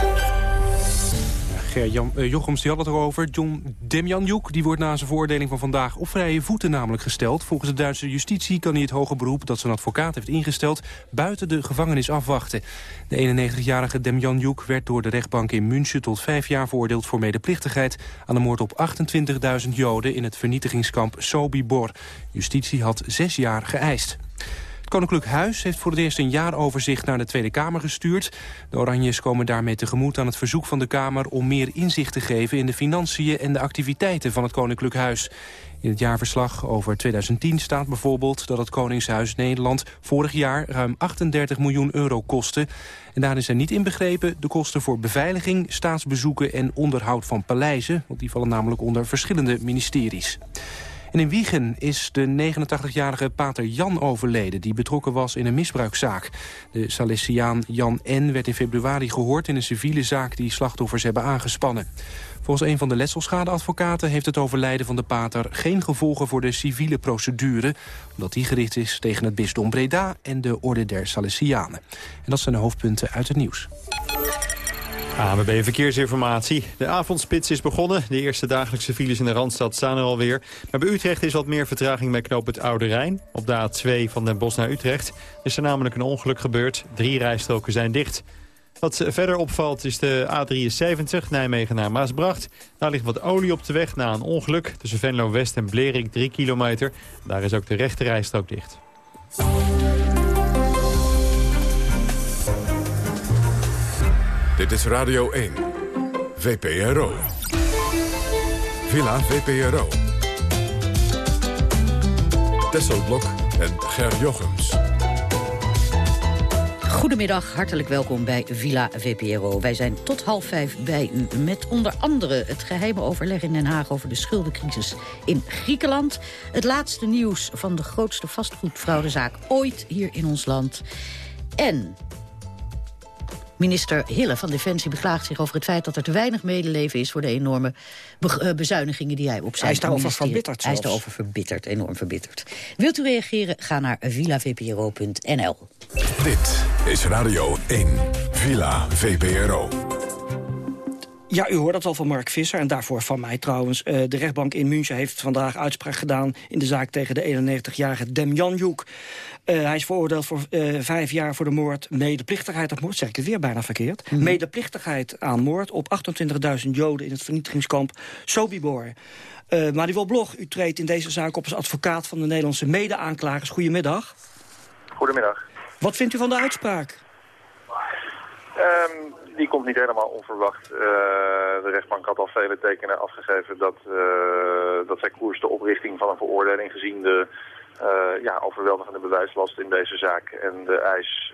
Ger-Jan uh, Jochems die had het erover. John Demjanjuk die wordt na zijn veroordeling van vandaag op vrije voeten namelijk gesteld. Volgens de Duitse justitie kan hij het hoge beroep dat zijn advocaat heeft ingesteld... buiten de gevangenis afwachten. De 91-jarige Demjanjuk werd door de rechtbank in München tot vijf jaar veroordeeld voor medeplichtigheid... aan de moord op 28.000 Joden in het vernietigingskamp Sobibor. Justitie had zes jaar geëist. Het Koninklijk Huis heeft voor het eerst een jaaroverzicht naar de Tweede Kamer gestuurd. De Oranjes komen daarmee tegemoet aan het verzoek van de Kamer... om meer inzicht te geven in de financiën en de activiteiten van het Koninklijk Huis. In het jaarverslag over 2010 staat bijvoorbeeld dat het Koningshuis Nederland vorig jaar ruim 38 miljoen euro kostte. En daarin zijn niet inbegrepen de kosten voor beveiliging, staatsbezoeken en onderhoud van paleizen. Want die vallen namelijk onder verschillende ministeries. In Wiegen is de 89-jarige pater Jan overleden... die betrokken was in een misbruikzaak. De Salesiaan Jan N. werd in februari gehoord in een civiele zaak... die slachtoffers hebben aangespannen. Volgens een van de letselschadeadvocaten heeft het overlijden van de pater... geen gevolgen voor de civiele procedure... omdat die gericht is tegen het bisdom Breda en de Orde der Salesianen. En dat zijn de hoofdpunten uit het nieuws.
AMB Verkeersinformatie. De avondspits is begonnen. De eerste dagelijkse files in de Randstad staan er alweer. Maar bij Utrecht is wat meer vertraging bij knoop het Oude Rijn. Op de A2 van Den Bosch naar Utrecht is er namelijk een ongeluk gebeurd. Drie rijstroken zijn dicht. Wat verder opvalt is de A73 Nijmegen naar Maasbracht. Daar ligt wat olie op de weg na een ongeluk. Tussen Venlo West en Blerik 3 kilometer. Daar is ook de rechte rijstrook dicht.
Dit is Radio 1. VPRO. Villa VPRO. Tesselblok en Ger Jochems.
Goedemiddag, hartelijk welkom bij Villa VPRO. Wij zijn tot half vijf bij u met onder andere het geheime overleg in Den Haag... over de schuldencrisis in Griekenland. Het laatste nieuws van de grootste vastgoedfraudezaak ooit hier in ons land. En Minister Hille van Defensie beklaagt zich over het feit dat er te weinig medeleven is voor de enorme be bezuinigingen die hij op zijn
Hij is daarover verbitterd
Hij is daarover verbitterd, enorm verbitterd. Wilt u reageren? Ga naar villavpro.nl.
Dit is Radio 1, Villa VPRO.
Ja, u hoort dat al van Mark Visser en daarvoor van mij trouwens. Uh, de rechtbank in München heeft vandaag uitspraak gedaan... in de zaak tegen de 91-jarige Demjanjuk. Uh, hij is veroordeeld voor uh, vijf jaar voor de moord... medeplichtigheid aan moord, zeg ik het weer bijna verkeerd... Mm. medeplichtigheid aan moord op 28.000 Joden... in het vernietigingskamp Sobibor. Uh, maar die wil blog, u treedt in deze zaak op als advocaat... van de Nederlandse mede-aanklagers. Goedemiddag.
Goedemiddag.
Wat vindt u van de uitspraak?
Um, die komt niet helemaal onverwacht. Uh, de rechtbank had al vele tekenen afgegeven dat, uh, dat zij koers de oprichting van een veroordeling gezien de uh, ja, overweldigende bewijslast in deze zaak. En de eis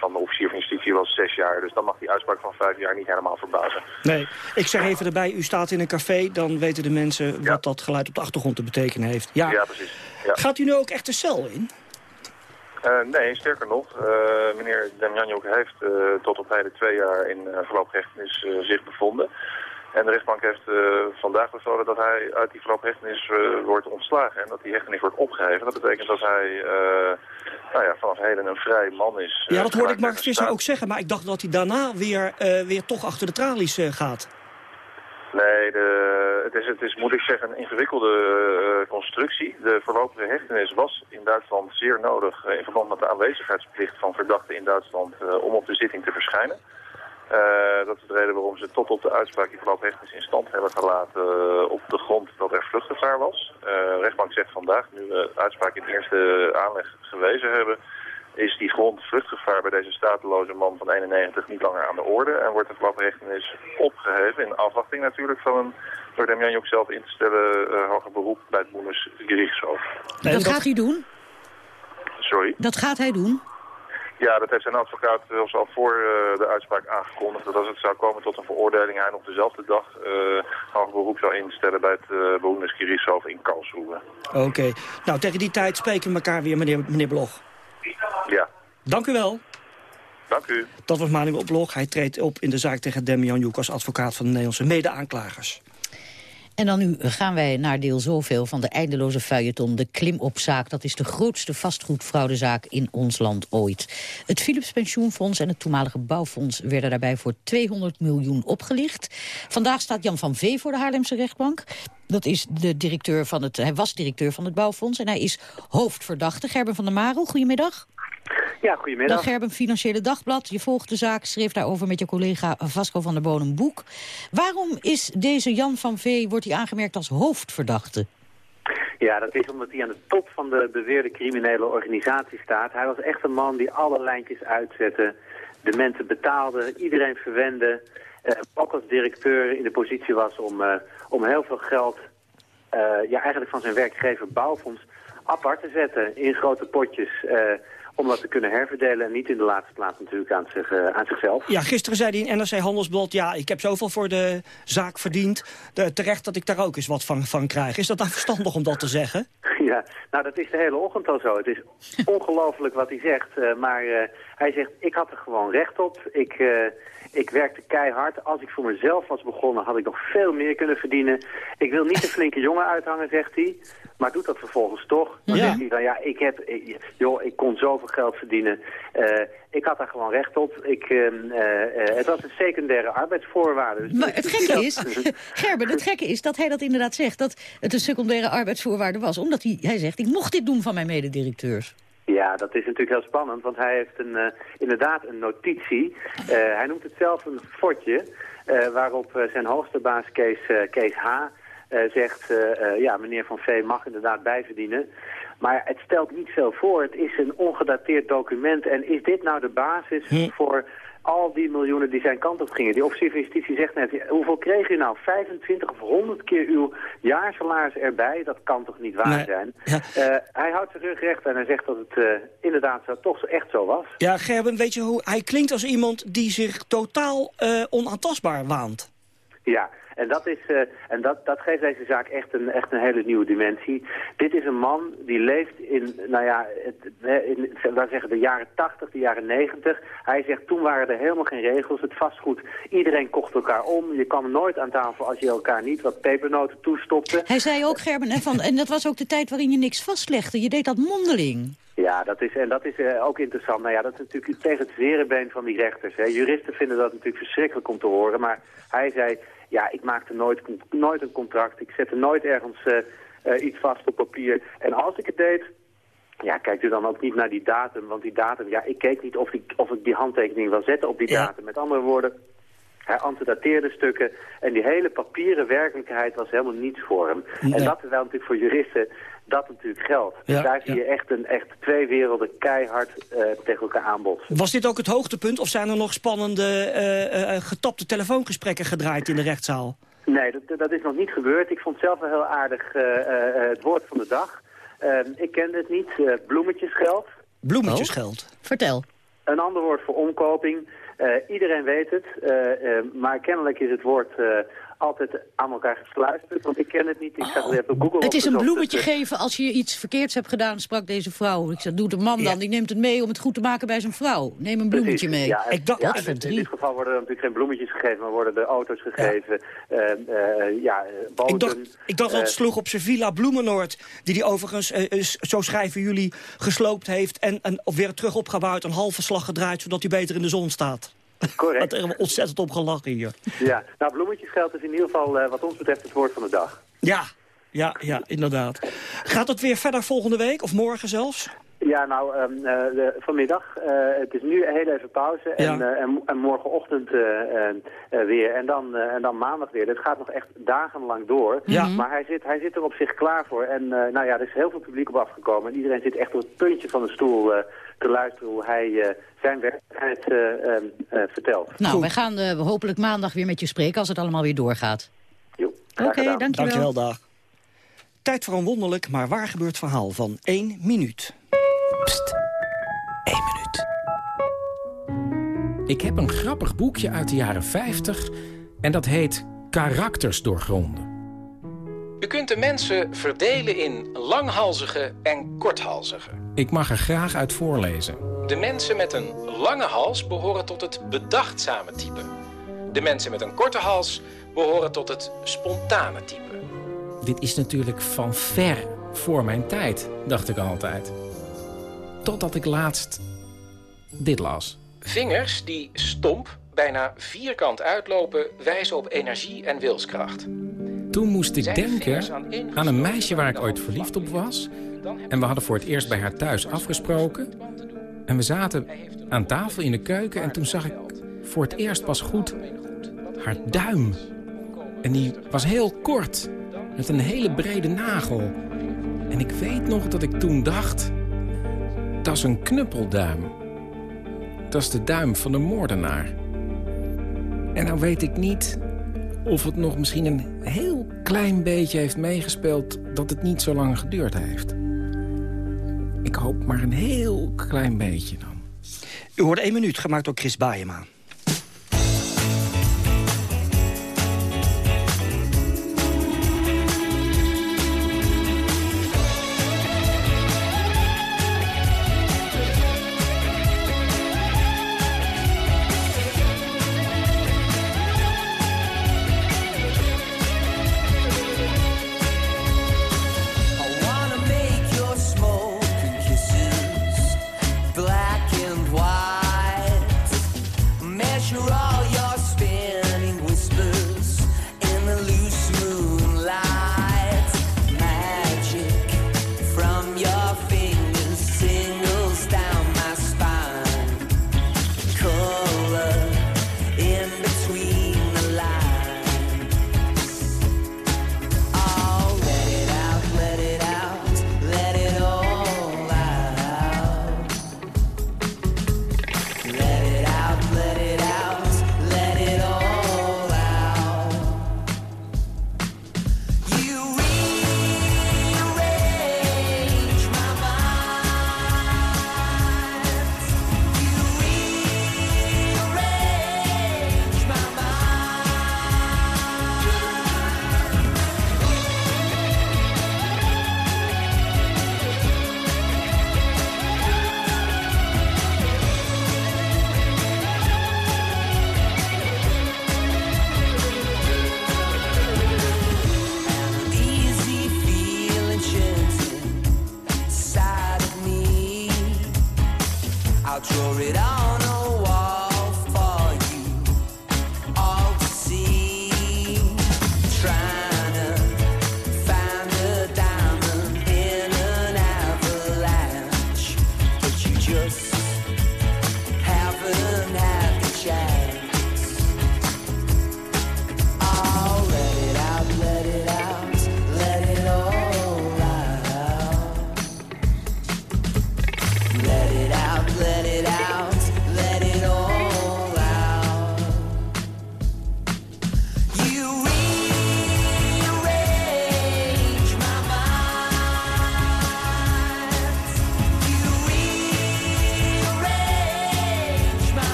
van de officier van justitie was zes jaar. Dus dan mag die uitspraak van vijf jaar niet helemaal verbazen.
Nee, ik zeg even erbij, u staat in een café, dan weten de mensen ja. wat dat geluid op de achtergrond te betekenen heeft.
Ja, ja precies. Ja.
Gaat u nu ook echt de cel in?
Uh, nee, sterker nog, uh, meneer Demjanjuk heeft uh, tot op heden twee jaar in voorlopige hechtenis zich bevonden. En de rechtbank heeft vandaag bevolen dat hij uit die voorlopige hechtenis wordt ontslagen. En dat die hechtenis wordt opgeheven. Dat betekent dat hij nou ja, vanaf heden een vrij man is.
ja, dat hoorde ik Mark Visser ook zeggen. Maar ik dacht dat hij daarna weer, weer toch achter de tralies gaat.
Nee, de, het, is, het is, moet ik zeggen, een ingewikkelde uh, constructie. De voorlopige hechtenis was in Duitsland zeer nodig uh, in verband met de aanwezigheidsplicht van verdachten in Duitsland uh, om op de zitting te verschijnen. dat is de reden waarom ze tot op de uitspraak die voorlopige hechtenis in stand hebben gelaten op de grond dat er vluchtgevaar was. de rechtbank zegt vandaag, nu we de uitspraak in eerste aanleg gewezen hebben, is die grond vluchtgevaar bij deze stateloze man van 91 niet langer aan de orde. En wordt de vlaghechtenis opgeheven in afwachting natuurlijk van een door Demjanjuk zelf in te stellen uh, hoger beroep bij het Bundesgerichtshof.
Dat gaat hij doen?
Sorry?
Dat gaat hij doen?
Ja, dat heeft zijn advocaat zelfs al voor uh, de uitspraak aangekondigd. Dat als het zou komen tot een veroordeling, hij nog dezelfde dag uh, hoger beroep zou instellen bij het uh, Bundesgerichtshof in Karlsruhe.
Oké. Nou, tegen die tijd spreken we elkaar weer, meneer, meneer Blog. Dank u wel.
Dank u.
Dat was Manuel Blog. Hij treedt op in de zaak tegen Demian Joek als advocaat van de Nederlandse mede-aanklagers.
En dan nu gaan wij naar deel zoveel van de eindeloze feuilleton. De klimopzaak, dat is de grootste vastgoedfraudezaak in ons land ooit. Het Philips Pensioenfonds en het toenmalige bouwfonds... werden daarbij voor 200 miljoen opgelicht. Vandaag staat Jan van Vee voor de Haarlemse rechtbank. Dat is de directeur van het, hij was directeur van het bouwfonds en hij is hoofdverdachte. Gerben van der Marel, goedemiddag.
Ja, goedemiddag.
Dag Gerben, Financiële Dagblad. Je volgt de zaak, schreef daarover met je collega Vasco van der Boon een boek. Waarom is deze Jan van Vee, wordt hij aangemerkt als hoofdverdachte?
Ja, dat is omdat hij aan de top van de beweerde criminele organisatie staat. Hij was echt een man die alle lijntjes uitzette, de mensen betaalde, iedereen verwende. Uh, ook als directeur in de positie was om, uh, om heel veel geld uh, ja, eigenlijk van zijn werkgever Bouwfonds apart te zetten in grote potjes om dat te kunnen herverdelen en niet in de laatste plaats natuurlijk aan, zich, uh, aan zichzelf.
Ja, gisteren zei hij in NRC Handelsblad, ja, ik heb zoveel voor de zaak verdiend, de, terecht dat ik daar ook eens wat van, van krijg. Is dat dan verstandig om dat te zeggen?
Ja, nou dat is de hele ochtend al zo. Het is ongelooflijk wat hij zegt, uh, maar uh, hij zegt, ik had er gewoon recht op. Ik, ik werkte keihard. Als ik voor mezelf was begonnen, had ik nog veel meer kunnen verdienen. Ik wil niet een flinke jongen uithangen, zegt hij. Maar doet dat vervolgens toch. Dan ja. zegt hij dan, ja, ik, heb, ik, joh, ik kon zoveel geld verdienen. Uh, ik had daar gewoon recht op. Ik, uh, uh, het was een secundaire arbeidsvoorwaarde. Dus
maar het gekke is, Gerben, het gekke is dat hij dat inderdaad zegt. Dat het een secundaire arbeidsvoorwaarde was. Omdat hij, hij zegt, ik mocht dit doen van mijn mededirecteurs.
Ja, dat is natuurlijk heel spannend, want hij heeft een, uh, inderdaad een notitie. Uh, hij noemt het zelf een fotje, uh, waarop zijn hoogste baas Kees, Kees H. zegt... ja, meneer Van Vee mag inderdaad bijverdienen. Maar het stelt niet veel voor. Het is een ongedateerd document. En is dit nou de basis hm. voor al die miljoenen die zijn kant op gingen. Die officier van justitie zegt net, hoeveel kreeg u nou? 25 of 100 keer uw jaarsalaris erbij? Dat kan toch niet waar nee. zijn? Ja. Uh, hij houdt zijn rug recht en hij zegt dat het uh, inderdaad zo, toch echt zo was.
Ja, Gerben, weet je hoe... Hij klinkt als iemand die zich totaal uh, onaantastbaar waant.
Ja, en dat, is, uh, en dat, dat geeft deze zaak echt een, echt een hele nieuwe dimensie. Dit is een man die leeft in, nou ja, het, in, zeggen de jaren 80, de jaren 90. Hij zegt, toen waren er helemaal geen regels. Het vastgoed, iedereen kocht elkaar om. Je kwam nooit aan tafel als je elkaar niet wat pepernoten toestopte.
Hij zei ook, Gerben, en, van, en dat was ook de tijd waarin je niks vastlegde. Je deed dat mondeling.
Ja, dat is, en dat is uh, ook interessant. Nou ja, dat is natuurlijk tegen het zere been van die rechters. Hè. Juristen vinden dat natuurlijk verschrikkelijk om te horen. Maar hij zei, ja, ik maakte nooit, nooit een contract. Ik zette nooit ergens uh, uh, iets vast op papier. En als ik het deed, ja, kijkt u dan ook niet naar die datum. Want die datum, ja, ik keek niet of, die, of ik die handtekening wil zetten op die ja. datum. Met andere woorden, hij antedateerde stukken en die hele papieren werkelijkheid was helemaal niets voor hem. Nee. En dat is wel natuurlijk voor juristen dat natuurlijk geldt. Ja, dus daar zie je echt, een, echt twee werelden keihard uh, tegen elkaar aanbotsen.
Was dit ook het hoogtepunt of zijn er nog spannende uh, uh, getapte telefoongesprekken gedraaid in de rechtszaal?
Nee, dat, dat is nog niet gebeurd. Ik vond zelf wel heel aardig het woord van de dag. Ehm, ik kende het niet, bloemetjesgeld.
Bloemetjesgeld?
Oh. Vertel.
Een ander woord voor omkoping. iedereen weet het, maar kennelijk is het woord altijd aan elkaar gefluisterd, want ik ken het niet. Ik zag het even op Google
Het is een bloemetje
dus, eh,
geven als je iets verkeerds hebt gedaan, sprak deze vrouw. Ik zei, doet de man dan, die neemt het mee om het goed te maken bij zijn vrouw. Neem een bloemetje mee.
Ja, en-
ik dacht,
ja, in dit geval worden er natuurlijk geen bloemetjes gegeven, maar worden de auto's gegeven. eh, eh, ja, boten.
Ik dacht, ik dacht dat het sloeg op zijn villa Bloemenoord... die die overigens, is- zo schrijven jullie, gesloopt heeft... en, en weer terug opgebouwd, een halve slag gedraaid... zodat hij beter in de zon staat.
Correct.
Dat er ontzettend op gelachen hier.
Ja, nou bloemetjesgeld is in ieder geval eh, wat ons betreft het woord van de dag.
Ja, ja, ja, inderdaad. Gaat het weer verder volgende week of morgen zelfs?
Ja, nou, ehm, eh, de- vanmiddag. eh, het is nu heel even pauze. En,
Ja.
en, en morgenochtend weer. En dan, en dan maandag weer. Het gaat nog echt dagenlang door.
Ja.
Maar hij zit, hij zit er op zich klaar voor. En nou ja, er is heel veel publiek op afgekomen. En iedereen zit echt op het puntje van de stoel te luisteren hoe hij eh, zijn werkelijkheid eh, ehm, eh, vertelt.
Nou, wij gaan eh, hopelijk maandag weer met je spreken als het allemaal weer doorgaat.
Jo,
Oké, dankjewel.
Dankjewel, dag. Tijd voor een wonderlijk, maar waar gebeurd verhaal van één minuut.
Ik heb een grappig boekje uit de jaren 50 en dat heet Karakters doorgronden.
U kunt de mensen verdelen in langhalzige en korthalzige.
Ik mag er graag uit voorlezen.
De mensen met een lange hals behoren tot het bedachtzame type. De mensen met een korte hals behoren tot het spontane type.
Dit is natuurlijk van ver voor mijn tijd, dacht ik altijd. Totdat ik laatst dit las.
Vingers die stomp, bijna vierkant uitlopen, wijzen op energie en wilskracht.
Toen moest ik denken
aan
een meisje waar ik ooit verliefd op was. En we hadden voor het eerst bij haar thuis afgesproken. En we zaten aan tafel in de keuken en toen zag ik voor het eerst pas goed haar duim. En die was heel kort, met een hele brede nagel. En ik weet nog dat ik toen dacht, dat is een knuppelduim. Dat is de duim van de moordenaar. En nou weet ik niet of het nog misschien een heel klein beetje heeft meegespeeld... dat het niet zo lang geduurd heeft. Ik hoop maar een heel klein beetje dan.
U hoorde één minuut, gemaakt door Chris Baayema.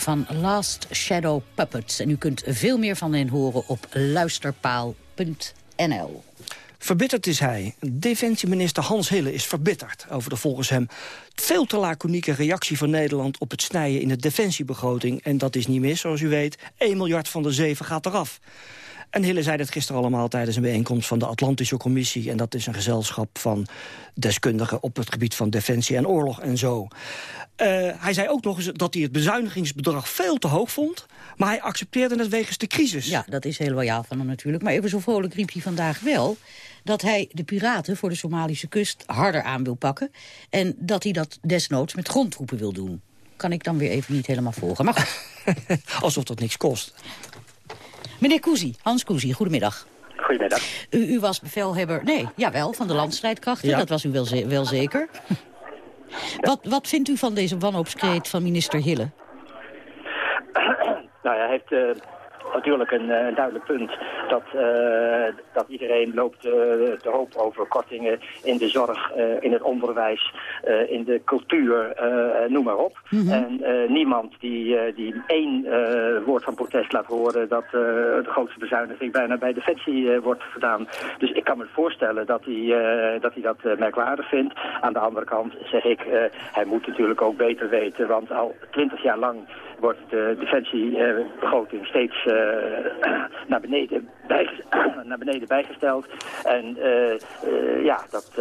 Van Last Shadow Puppets. En u kunt veel meer van hen horen op luisterpaal.nl.
Verbitterd is hij. Defensieminister Hans Hille is verbitterd over de volgens hem veel te laconieke reactie van Nederland op het snijden in de defensiebegroting. En dat is niet mis, zoals u weet. 1 miljard van de 7 gaat eraf. En Hille zei dat gisteren allemaal tijdens een bijeenkomst van de Atlantische Commissie. En dat is een gezelschap van deskundigen op het gebied van defensie en oorlog en zo. Uh, hij zei ook nog eens dat hij het bezuinigingsbedrag veel te hoog vond. Maar hij accepteerde het wegens de crisis.
Ja, dat is heel loyaal van hem natuurlijk. Maar even zo vrolijk riep hij vandaag wel dat hij de piraten voor de Somalische kust harder aan wil pakken. En dat hij dat desnoods met grondtroepen wil doen. Kan ik dan weer even niet helemaal volgen. Maar goed.
Alsof dat niks kost.
Meneer Koezie, Hans Koezie, goedemiddag.
Goedemiddag.
U, u, was bevelhebber, nee, jawel, van de landstrijdkrachten. Ja. Dat was u wel, ze wel zeker. Wat, wat vindt u van deze wanhoopskreet van minister Hille?
nou ja, hij heeft uh, natuurlijk een, uh, duidelijk punt dat, uh, dat iedereen loopt te hoop over kortingen in de zorg, in het onderwijs, in de cultuur, noem maar op. Mm -hmm. En niemand die, die één woord van protest laat horen dat de grootste bezuiniging bijna bij Defensie wordt gedaan. Dus ik kan me voorstellen dat hij dat, hij dat merkwaardig vindt. Aan de andere kant zeg ik, hij moet natuurlijk ook beter weten, want al twintig jaar lang wordt de defensiebegroting steeds uh, naar, beneden naar beneden bijgesteld. En uh, ja, dat,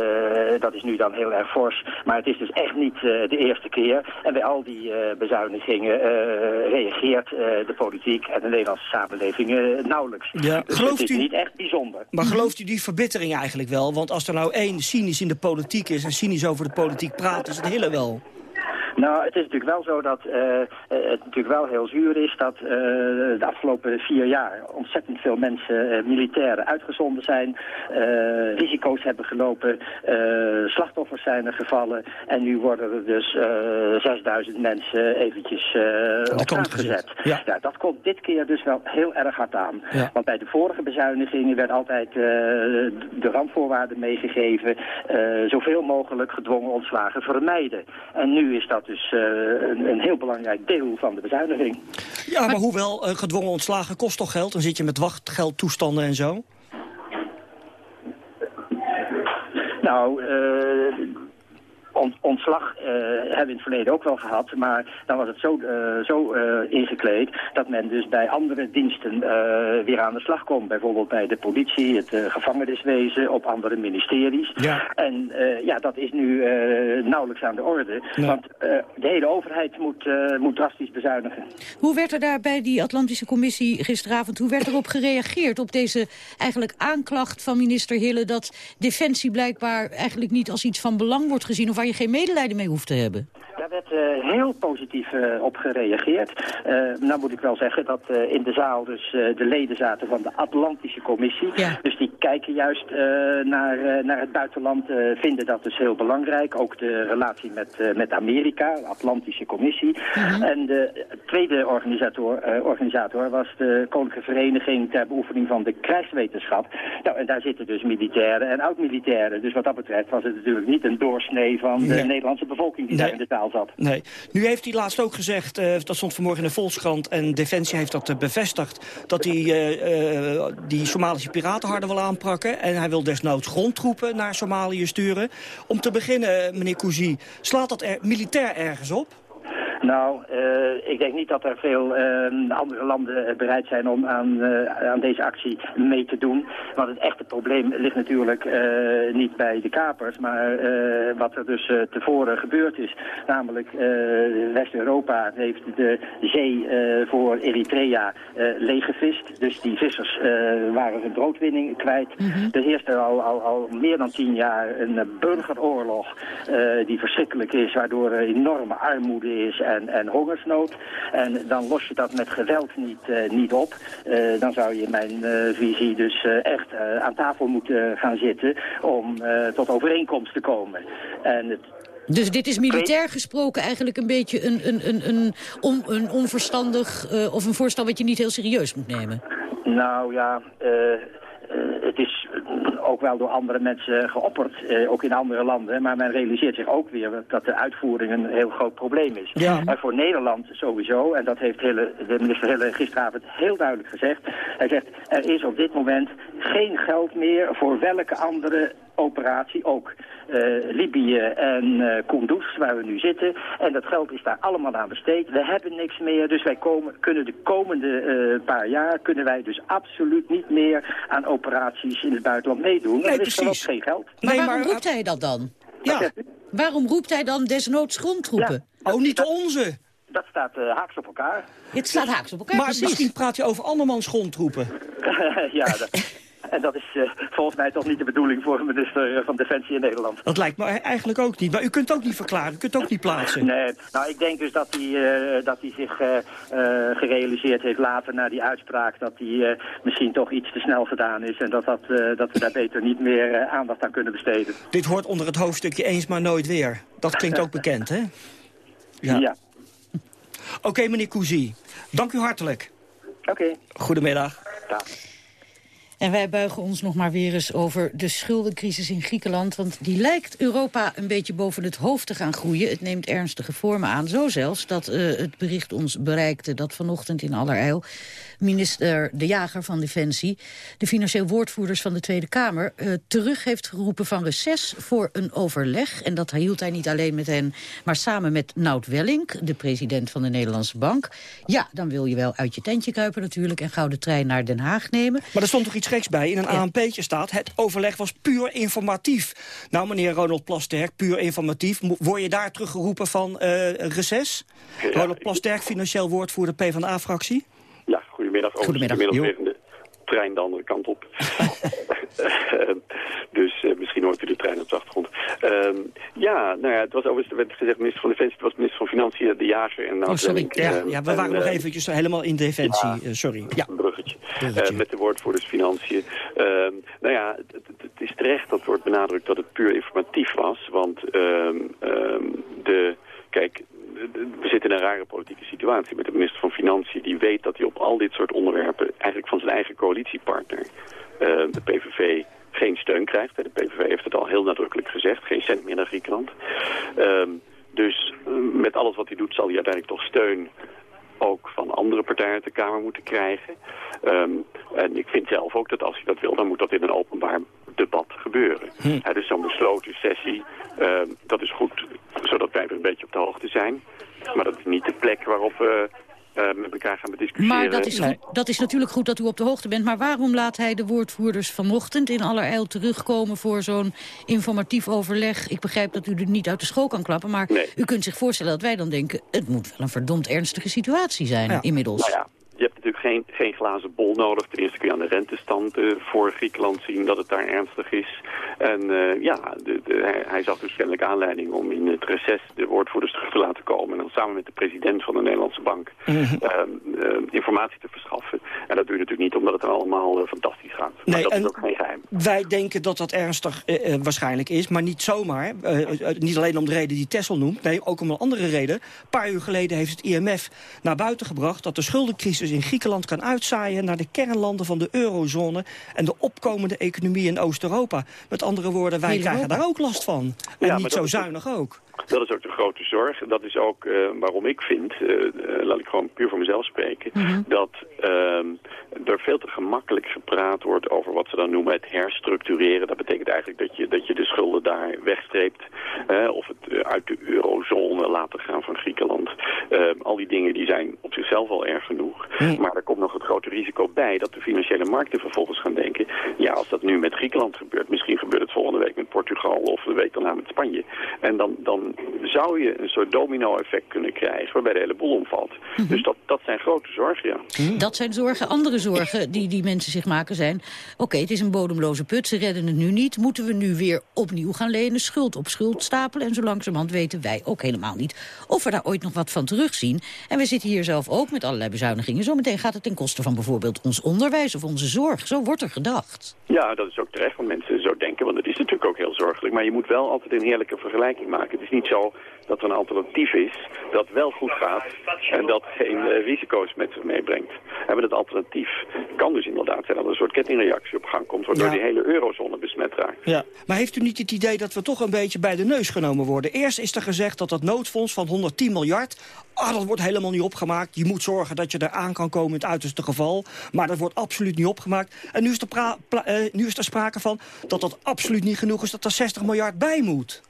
dat is nu dan heel erg fors. Maar het is dus echt niet de eerste keer. En bij al die bezuinigingen reageert de politiek en de Nederlandse samenleving nauwelijks.
Ja,
dus
gelooft
het is
u...
niet echt bijzonder.
Maar gelooft u die verbittering eigenlijk wel? Want als er nou één cynisch in de politiek is en cynisch over de politiek praat, is het hele wel.
Nou, het is natuurlijk wel zo dat uh, het natuurlijk wel heel zuur is dat uh, de afgelopen vier jaar ontzettend veel mensen, uh, militairen, uitgezonden zijn, risico's hebben gelopen, slachtoffers zijn er gevallen en nu worden er dus 6000 mensen eventjes op gezet.
Ja.
ja. dat komt dit keer dus wel heel erg hard aan.
Ja.
Want bij de vorige bezuinigingen werd altijd de randvoorwaarden meegegeven, zoveel mogelijk gedwongen ontslagen vermijden. En nu is dat dus uh, een, een, heel belangrijk deel van de bezuiniging.
Ja, maar, maar hoewel uh, gedwongen ontslagen kost toch geld? Dan zit je met wachtgeldtoestanden en zo?
Nou, uh, ont, ontslag uh, hebben we in het verleden ook wel gehad. Maar dan was het zo, uh, zo uh, ingekleed dat men dus bij andere diensten weer aan de slag komt. Bijvoorbeeld bij de politie, het gevangeniswezen, op andere ministeries.
Ja.
En ja, dat is nu nauwelijks aan de orde.
Nee.
Want de hele overheid moet, moet drastisch bezuinigen.
Hoe werd er daar bij die Atlantische Commissie gisteravond... hoe werd erop gereageerd op deze eigenlijk aanklacht van minister Hille... dat defensie blijkbaar eigenlijk niet als iets van belang wordt gezien... of waar je geen medelijden mee hoeft te hebben?
Daar werd uh, heel positief uh, op gereageerd. Uh, nou moet ik wel zeggen dat in de zaal dus de leden zaten van de Atlantische Commissie.
Ja.
Dus die kijken juist naar, naar het buitenland, vinden dat dus heel belangrijk. Ook de relatie met, met Amerika, de Atlantische Commissie.
Mhm.
En de tweede organisator, organisator was de Koninklijke Vereniging ter beoefening van de krijgswetenschap. Nou, en daar zitten dus militairen en oud-militairen. Dus wat dat betreft was het natuurlijk niet een doorsnee van de. Nederlandse bevolking die
Nee.
daar in de zaal zat.
Nee. Nu heeft hij laatst ook gezegd, eh, dat stond vanmorgen in de Volkskrant... en Defensie heeft dat eh, bevestigd, dat hij eh, die Somalische piraten harder wil aanpakken. En hij wil desnoods grondtroepen naar Somalië sturen. Om te beginnen, meneer Cousy, slaat dat er militair ergens op?
Nou, uh, ik denk niet dat er veel uh, andere landen bereid zijn om aan, uh, aan deze actie mee te doen. Want het echte probleem ligt natuurlijk niet bij de kapers, maar wat er dus tevoren gebeurd is. Namelijk, West-Europa heeft de zee voor Eritrea leeggevist. Dus die vissers waren hun broodwinning kwijt. Mm -hmm. Er heerst al, al, al meer dan tien jaar een burgeroorlog die verschrikkelijk is, waardoor er enorme armoede is en, en hongersnood. En dan los je dat met geweld niet, uh, niet op. Uh, dan zou je in mijn uh, visie dus echt aan tafel moeten gaan zitten om tot overeenkomst te komen. En het
dus dit is militair gesproken eigenlijk een beetje een, een, een, een, on, een onverstandig uh, of een voorstel wat je niet heel serieus moet nemen?
Nou ja, uh, ook wel door andere mensen geopperd, eh, ook in andere landen. Maar men realiseert zich ook weer dat de uitvoering een heel groot probleem is.
Ja.
En voor Nederland sowieso, en dat heeft de minister Hille gisteravond heel duidelijk gezegd. Hij zegt, er is op dit moment geen geld meer voor welke andere operatie, ook eh, Libië en eh Kunduz, waar we nu zitten. En dat geld is daar allemaal aan besteed. We hebben niks meer, dus wij komen, kunnen de komende paar jaar... kunnen wij dus absoluut niet meer aan operaties in het buitenland meedoen.
Nee,
is
precies.
geen geld.
Maar waarom roept hij dat dan?
Ja.
Waarom roept hij dan desnoods grondtroepen?
Oh, niet onze.
Dat staat eh, haaks op elkaar.
Het staat haaks op elkaar,
Maar
precies.
misschien praat je over andermans grondtroepen.
ja, dat, en dat is eh, volgens mij toch niet de bedoeling voor een minister eh, van Defensie in Nederland.
Dat lijkt me eigenlijk ook niet. Maar u kunt ook niet verklaren, u kunt ook niet plaatsen.
Nee, nou ik denk dus dat hij, eh, dat hij zich gerealiseerd heeft later na die uitspraak dat hij misschien toch iets te snel gedaan is en dat, dat, dat we daar beter niet meer aandacht aan kunnen besteden.
Dit hoort onder het hoofdstukje eens maar nooit weer. Dat klinkt ook bekend, hè?
Ja.
Oké, meneer Cousy. Dank u hartelijk.
Oké.
Goedemiddag.
En wij buigen ons nog maar weer eens over de schuldencrisis in Griekenland. Want die lijkt Europa een beetje boven het hoofd te gaan groeien. Het neemt ernstige vormen aan. Zo zelfs dat eh, het bericht ons bereikte dat vanochtend in allerijl... minister De Jager van Defensie, de financieel woordvoerders van de Tweede Kamer... eh, terug heeft geroepen van reces voor een overleg. En dat hield hij niet alleen met hen, maar samen met Nout Welling... de president van de Nederlandse Bank. Ja, dan wil je wel uit je tentje kruipen natuurlijk... en gauw de trein naar Den Haag nemen.
Maar er stond toch iets geks bij. In een ANP'tje staat, het overleg was puur informatief. Nou, meneer Ronald Plasterk, puur informatief. Word je daar teruggeroepen van eh reces? Ronald Plasterk, financieel woordvoerder PvdA-fractie.
Ja, goedemiddag.
Goedemiddag,
trein de andere kant op. Eh, dus eh, misschien hoort u de trein op de achtergrond. Ehm, ja, nou ja, het was overigens, er werd gezegd minister van Defensie, het was minister van Financiën, de jager en...
Oh, sorry. Ja,
eh,
ja, we
en,
waren nog
eh,
eventjes helemaal in defensie. Eh, sorry. Ja.
Een bruggetje. Eh, met de woordvoerders Financiën. Ehm, nou ja, het, het- het is terecht dat wordt benadrukt dat het puur informatief was. Want ehm, ehm, de, kijk, we zitten in een rare politieke situatie met de minister van Financiën. Die weet dat hij op al dit soort onderwerpen eigenlijk van zijn eigen coalitiepartner, eh, de PVV, geen steun krijgt. De PVV heeft het al heel nadrukkelijk gezegd. Geen cent meer naar Griekenland. Ehm, dus eh, met alles wat hij doet zal hij uiteindelijk toch steun ook van andere partijen uit de Kamer moeten krijgen. Ehm, en ik vind zelf ook dat als hij dat wil, dan moet dat in een openbaar debat gebeuren. Hè, dus zo'n besloten sessie, ehm, dat is goed, zodat wij er een beetje op de hoogte zijn. Maar dat is niet de plek waarop we eh, met elkaar gaan bediscussiëren.
Maar dat is, goed, dat is natuurlijk goed dat u op de hoogte bent. Maar waarom laat hij de woordvoerders vanochtend in allerijl terugkomen... voor zo'n informatief overleg? Ik begrijp dat u er niet uit de school kan klappen... maar u kunt zich voorstellen dat wij dan denken... het moet wel een verdomd ernstige situatie zijn inmiddels.
Nou ja, je hebt natuurlijk geen, geen glazen bol nodig. Ten eerste kun je aan de rentestand eh, voor Griekenland zien dat het daar ernstig is. En eh, ja, de, de- hij, hij zag dus kennelijk aanleiding om in het reces de woordvoerders terug te laten komen. En dan samen met de president van de Nederlandse Bank
Mhm.
ehm, eh, informatie te verschaffen. En dat doe je natuurlijk niet omdat het allemaal eh, fantastisch gaat. Maar
Nee,
dat is ook geen geheim.
Wij denken dat dat ernstig waarschijnlijk is, maar niet zomaar. Niet alleen om de reden die Tessel noemt, nee, ook om een andere reden. Een paar uur geleden heeft het IMF naar buiten gebracht... dat de schuldencrisis in Griekenland kan uitzaaien... naar de kernlanden van de eurozone en de opkomende economie in Oost-Europa. Met andere woorden, wij krijgen
Europa.
daar ook last van. En
Ja,
niet zo zuinig ook.
Dat is ook de grote zorg. Dat is ook eh, waarom ik vind, eh, eh, laat ik gewoon puur voor mezelf spreken, dat ehm, er veel te gemakkelijk gepraat wordt over wat ze dan noemen het herstructureren. Dat betekent eigenlijk dat je, dat je de schulden daar wegstreept. of het uit de eurozone laten gaan van Griekenland. Ehm, al die dingen die zijn op zichzelf al erg genoeg. Maar er komt nog het grote risico bij dat de financiële markten vervolgens gaan denken... ja, als dat nu met Griekenland gebeurt, misschien gebeurt het volgende week met Portugal of de week daarna met Spanje. En dan, dan zou je een soort domino-effect kunnen krijgen waarbij de hele boel omvalt. Dus dat, dat zijn grote zorgen, ja.
Dat zijn zorgen. Andere zorgen die die mensen zich maken zijn... oké, het is een bodemloze put, ze redden het nu niet. Moeten we nu weer opnieuw gaan lenen, schuld op schuld stapelen? En zo langzamerhand weten wij ook helemaal niet... of we daar ooit nog wat van terugzien. En we zitten hier zelf ook met allerlei bezuinigingen. Zometeen gaat het ten koste van bijvoorbeeld ons onderwijs of onze zorg. Zo wordt er gedacht.
Ja, dat is ook terecht, want mensen zo denken, want het is natuurlijk ook heel zorgelijk. Maar je moet wel altijd een heerlijke vergelijking maken. Het is niet zo dat er een alternatief is dat wel goed gaat en dat geen eh, risico's met zich meebrengt. En met het alternatief kan dus inderdaad zijn dat er een soort kettingreactie op gang komt, waardoor
Ja.
die hele eurozone besmet raakt.
Ja. Maar heeft u niet het idee dat we toch een beetje bij de neus genomen worden? Eerst is er gezegd dat dat noodfonds van 110 miljard... Ah, dat wordt helemaal niet opgemaakt. Je moet zorgen dat je er aan kan komen in het uiterste geval. Maar dat wordt absoluut niet opgemaakt. En nu is er, eh, nu is er sprake van dat dat absoluut niet genoeg is... dat er 60 miljard bij moet.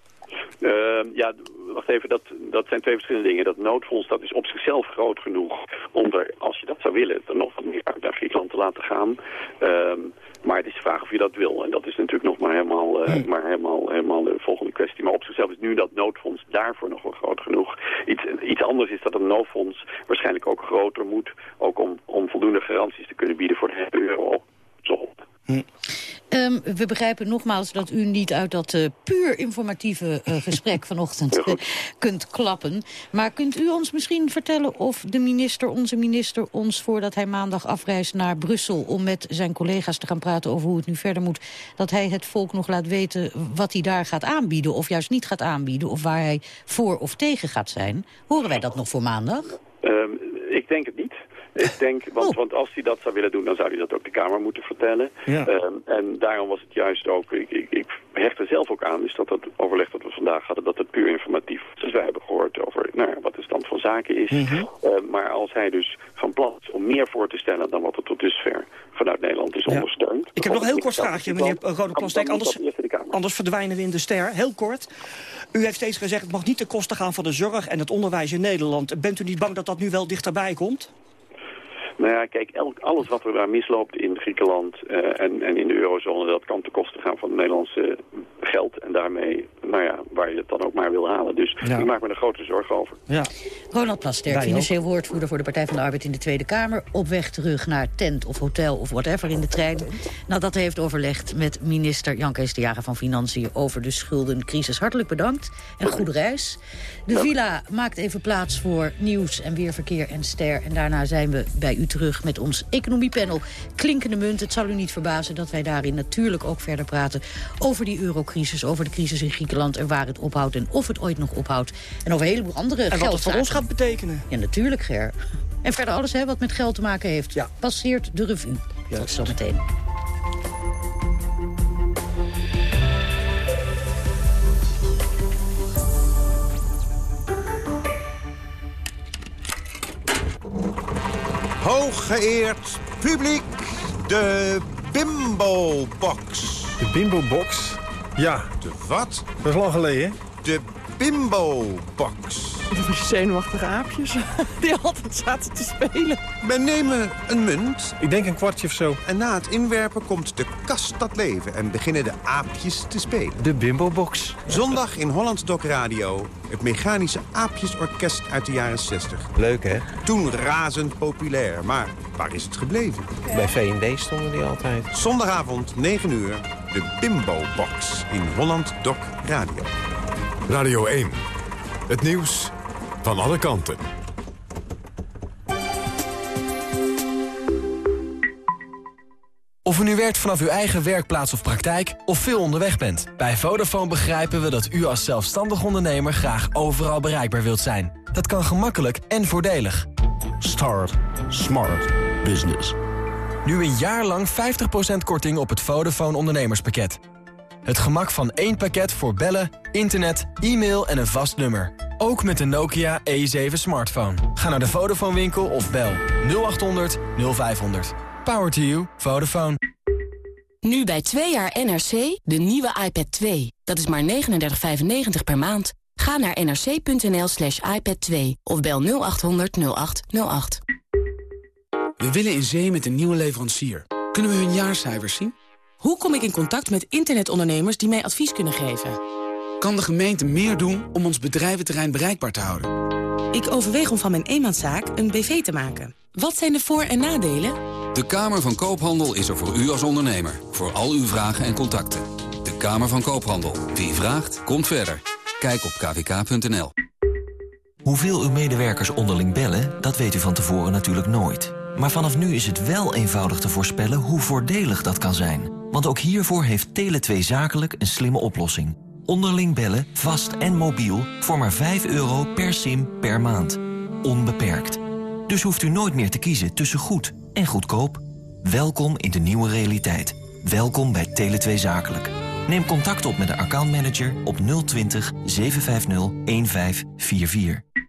Ehm, ja, wacht even, dat, dat zijn twee verschillende dingen. Dat noodfonds dat is op zichzelf groot genoeg om er, als je dat zou willen, er nog wat meer uit naar Griekenland te laten gaan. Ehm, maar het is de vraag of je dat wil. En dat is natuurlijk nog maar helemaal, eh, maar helemaal, helemaal de volgende kwestie. Maar op zichzelf is nu dat noodfonds daarvoor nog wel groot genoeg. Iets, iets anders is dat een noodfonds waarschijnlijk ook groter moet. Ook om, om voldoende garanties te kunnen bieden voor de euro. Zo.
Ehm, we begrijpen nogmaals dat u niet uit dat eh, puur informatieve eh, gesprek vanochtend eh, kunt klappen. Maar kunt u ons misschien vertellen of de minister, onze minister, ons voordat hij maandag afreist naar Brussel om met zijn collega's te gaan praten over hoe het nu verder moet, dat hij het volk nog laat weten wat hij daar gaat aanbieden of juist niet gaat aanbieden of waar hij voor of tegen gaat zijn? Horen wij dat nog voor maandag?
Ehm, ik denk het niet. Ik denk, want, want als hij dat zou willen doen, dan zou hij dat ook de Kamer moeten vertellen.
Ja.
Ehm, en daarom was het juist ook, ik, ik, ik hecht er zelf ook aan, dus dat het overleg dat we vandaag hadden, dat het puur informatief was. Dus wij hebben gehoord over nou, wat de stand van zaken is.
Mhm.
Ehm, maar als hij dus van plan is om meer voor te stellen dan wat er tot dusver vanuit Nederland is ondersteund.
Ik heb nog een heel kort vraagje, meneer Rode Plastek. Anders,
Anders,
anders verdwijnen we in de ster. Heel kort. U heeft steeds gezegd, het mag niet ten koste gaan van de zorg en het onderwijs in Nederland. Bent u niet bang dat dat nu wel dichterbij komt?
Nou ja, kijk, elk, alles wat er daar misloopt in Griekenland eh, en, en in de eurozone, dat kan ten koste gaan van het Nederlandse geld. En daarmee, nou ja, waar je het dan ook maar wil halen. Dus
Ja.
ik maak me er grote zorgen over.
Ja.
Ronald Plasterk,
ook.
financieel woordvoerder voor de Partij van de Arbeid in de Tweede Kamer. Op weg terug naar tent of hotel of whatever in de trein. Nadat hij heeft overlegd met minister Jan Kees de Jager van Financiën over de schuldencrisis. Hartelijk bedankt en goede reis. De villa maakt even plaats voor nieuws en weerverkeer en ster. En daarna zijn we bij u terug met ons economiepanel Klinkende Munt. Het zal u niet verbazen dat wij daarin natuurlijk ook verder praten over die eurocrisis, over de crisis in Griekenland en waar het ophoudt en of het ooit nog ophoudt. En over een heleboel andere
En wat het voor ons gaat betekenen.
Ja, natuurlijk, Ger. En verder alles hè, wat met geld te maken heeft. Passeert de revue. Tot zometeen.
Hooggeëerd publiek, de Bimbo Box.
De Bimbo Box? Ja.
De wat?
Dat is lang geleden.
De Bimbo Box.
Die zenuwachtige aapjes die altijd zaten te spelen.
We nemen een munt.
Ik denk een kwartje of zo.
En na het inwerpen komt de kast tot leven en beginnen de aapjes te spelen.
De Bimbo Box.
Zondag in Holland Doc Radio. Het mechanische aapjesorkest uit de jaren 60.
Leuk, hè?
Toen razend populair, maar waar is het gebleven?
Bij V&D stonden die altijd.
Zondagavond, 9 uur, de Bimbo Box in Holland Doc Radio.
Radio 1. Het nieuws van alle kanten.
Of u nu werkt vanaf uw eigen werkplaats of praktijk of veel onderweg bent. Bij Vodafone begrijpen we dat u als zelfstandig ondernemer graag overal bereikbaar wilt zijn. Dat kan gemakkelijk en voordelig.
Start Smart Business.
Nu een jaar lang 50% korting op het Vodafone ondernemerspakket. Het gemak van één pakket voor bellen, internet, e-mail en een vast nummer. Ook met de Nokia E7 smartphone. Ga naar de Vodafone winkel of bel 0800 0500. Power to you. Vodafone.
Nu bij 2 jaar NRC de nieuwe iPad 2. Dat is maar 39,95 per maand. Ga naar nrc.nl slash iPad 2 of bel 0800 0808.
We willen in zee met een nieuwe leverancier. Kunnen we hun jaarcijfers zien?
Hoe kom ik in contact met internetondernemers die mij advies kunnen geven?
Kan de gemeente meer doen om ons bedrijventerrein bereikbaar te houden?
Ik overweeg om van mijn eenmanszaak een BV te maken. Wat zijn de voor- en nadelen?
De Kamer van Koophandel is er voor u als ondernemer. Voor al uw vragen en contacten. De Kamer van Koophandel. Wie vraagt, komt verder. Kijk op kvk.nl.
Hoeveel uw medewerkers onderling bellen, dat weet u van tevoren natuurlijk nooit. Maar vanaf nu is het wel eenvoudig te voorspellen hoe voordelig dat kan zijn. Want ook hiervoor heeft Tele2 Zakelijk een slimme oplossing. Onderling bellen, vast en mobiel voor maar 5 euro per sim per maand. Onbeperkt. Dus hoeft u nooit meer te kiezen tussen goed en goedkoop. Welkom in de nieuwe realiteit. Welkom bij Tele2 Zakelijk. Neem contact op met de accountmanager op 020 750 1544.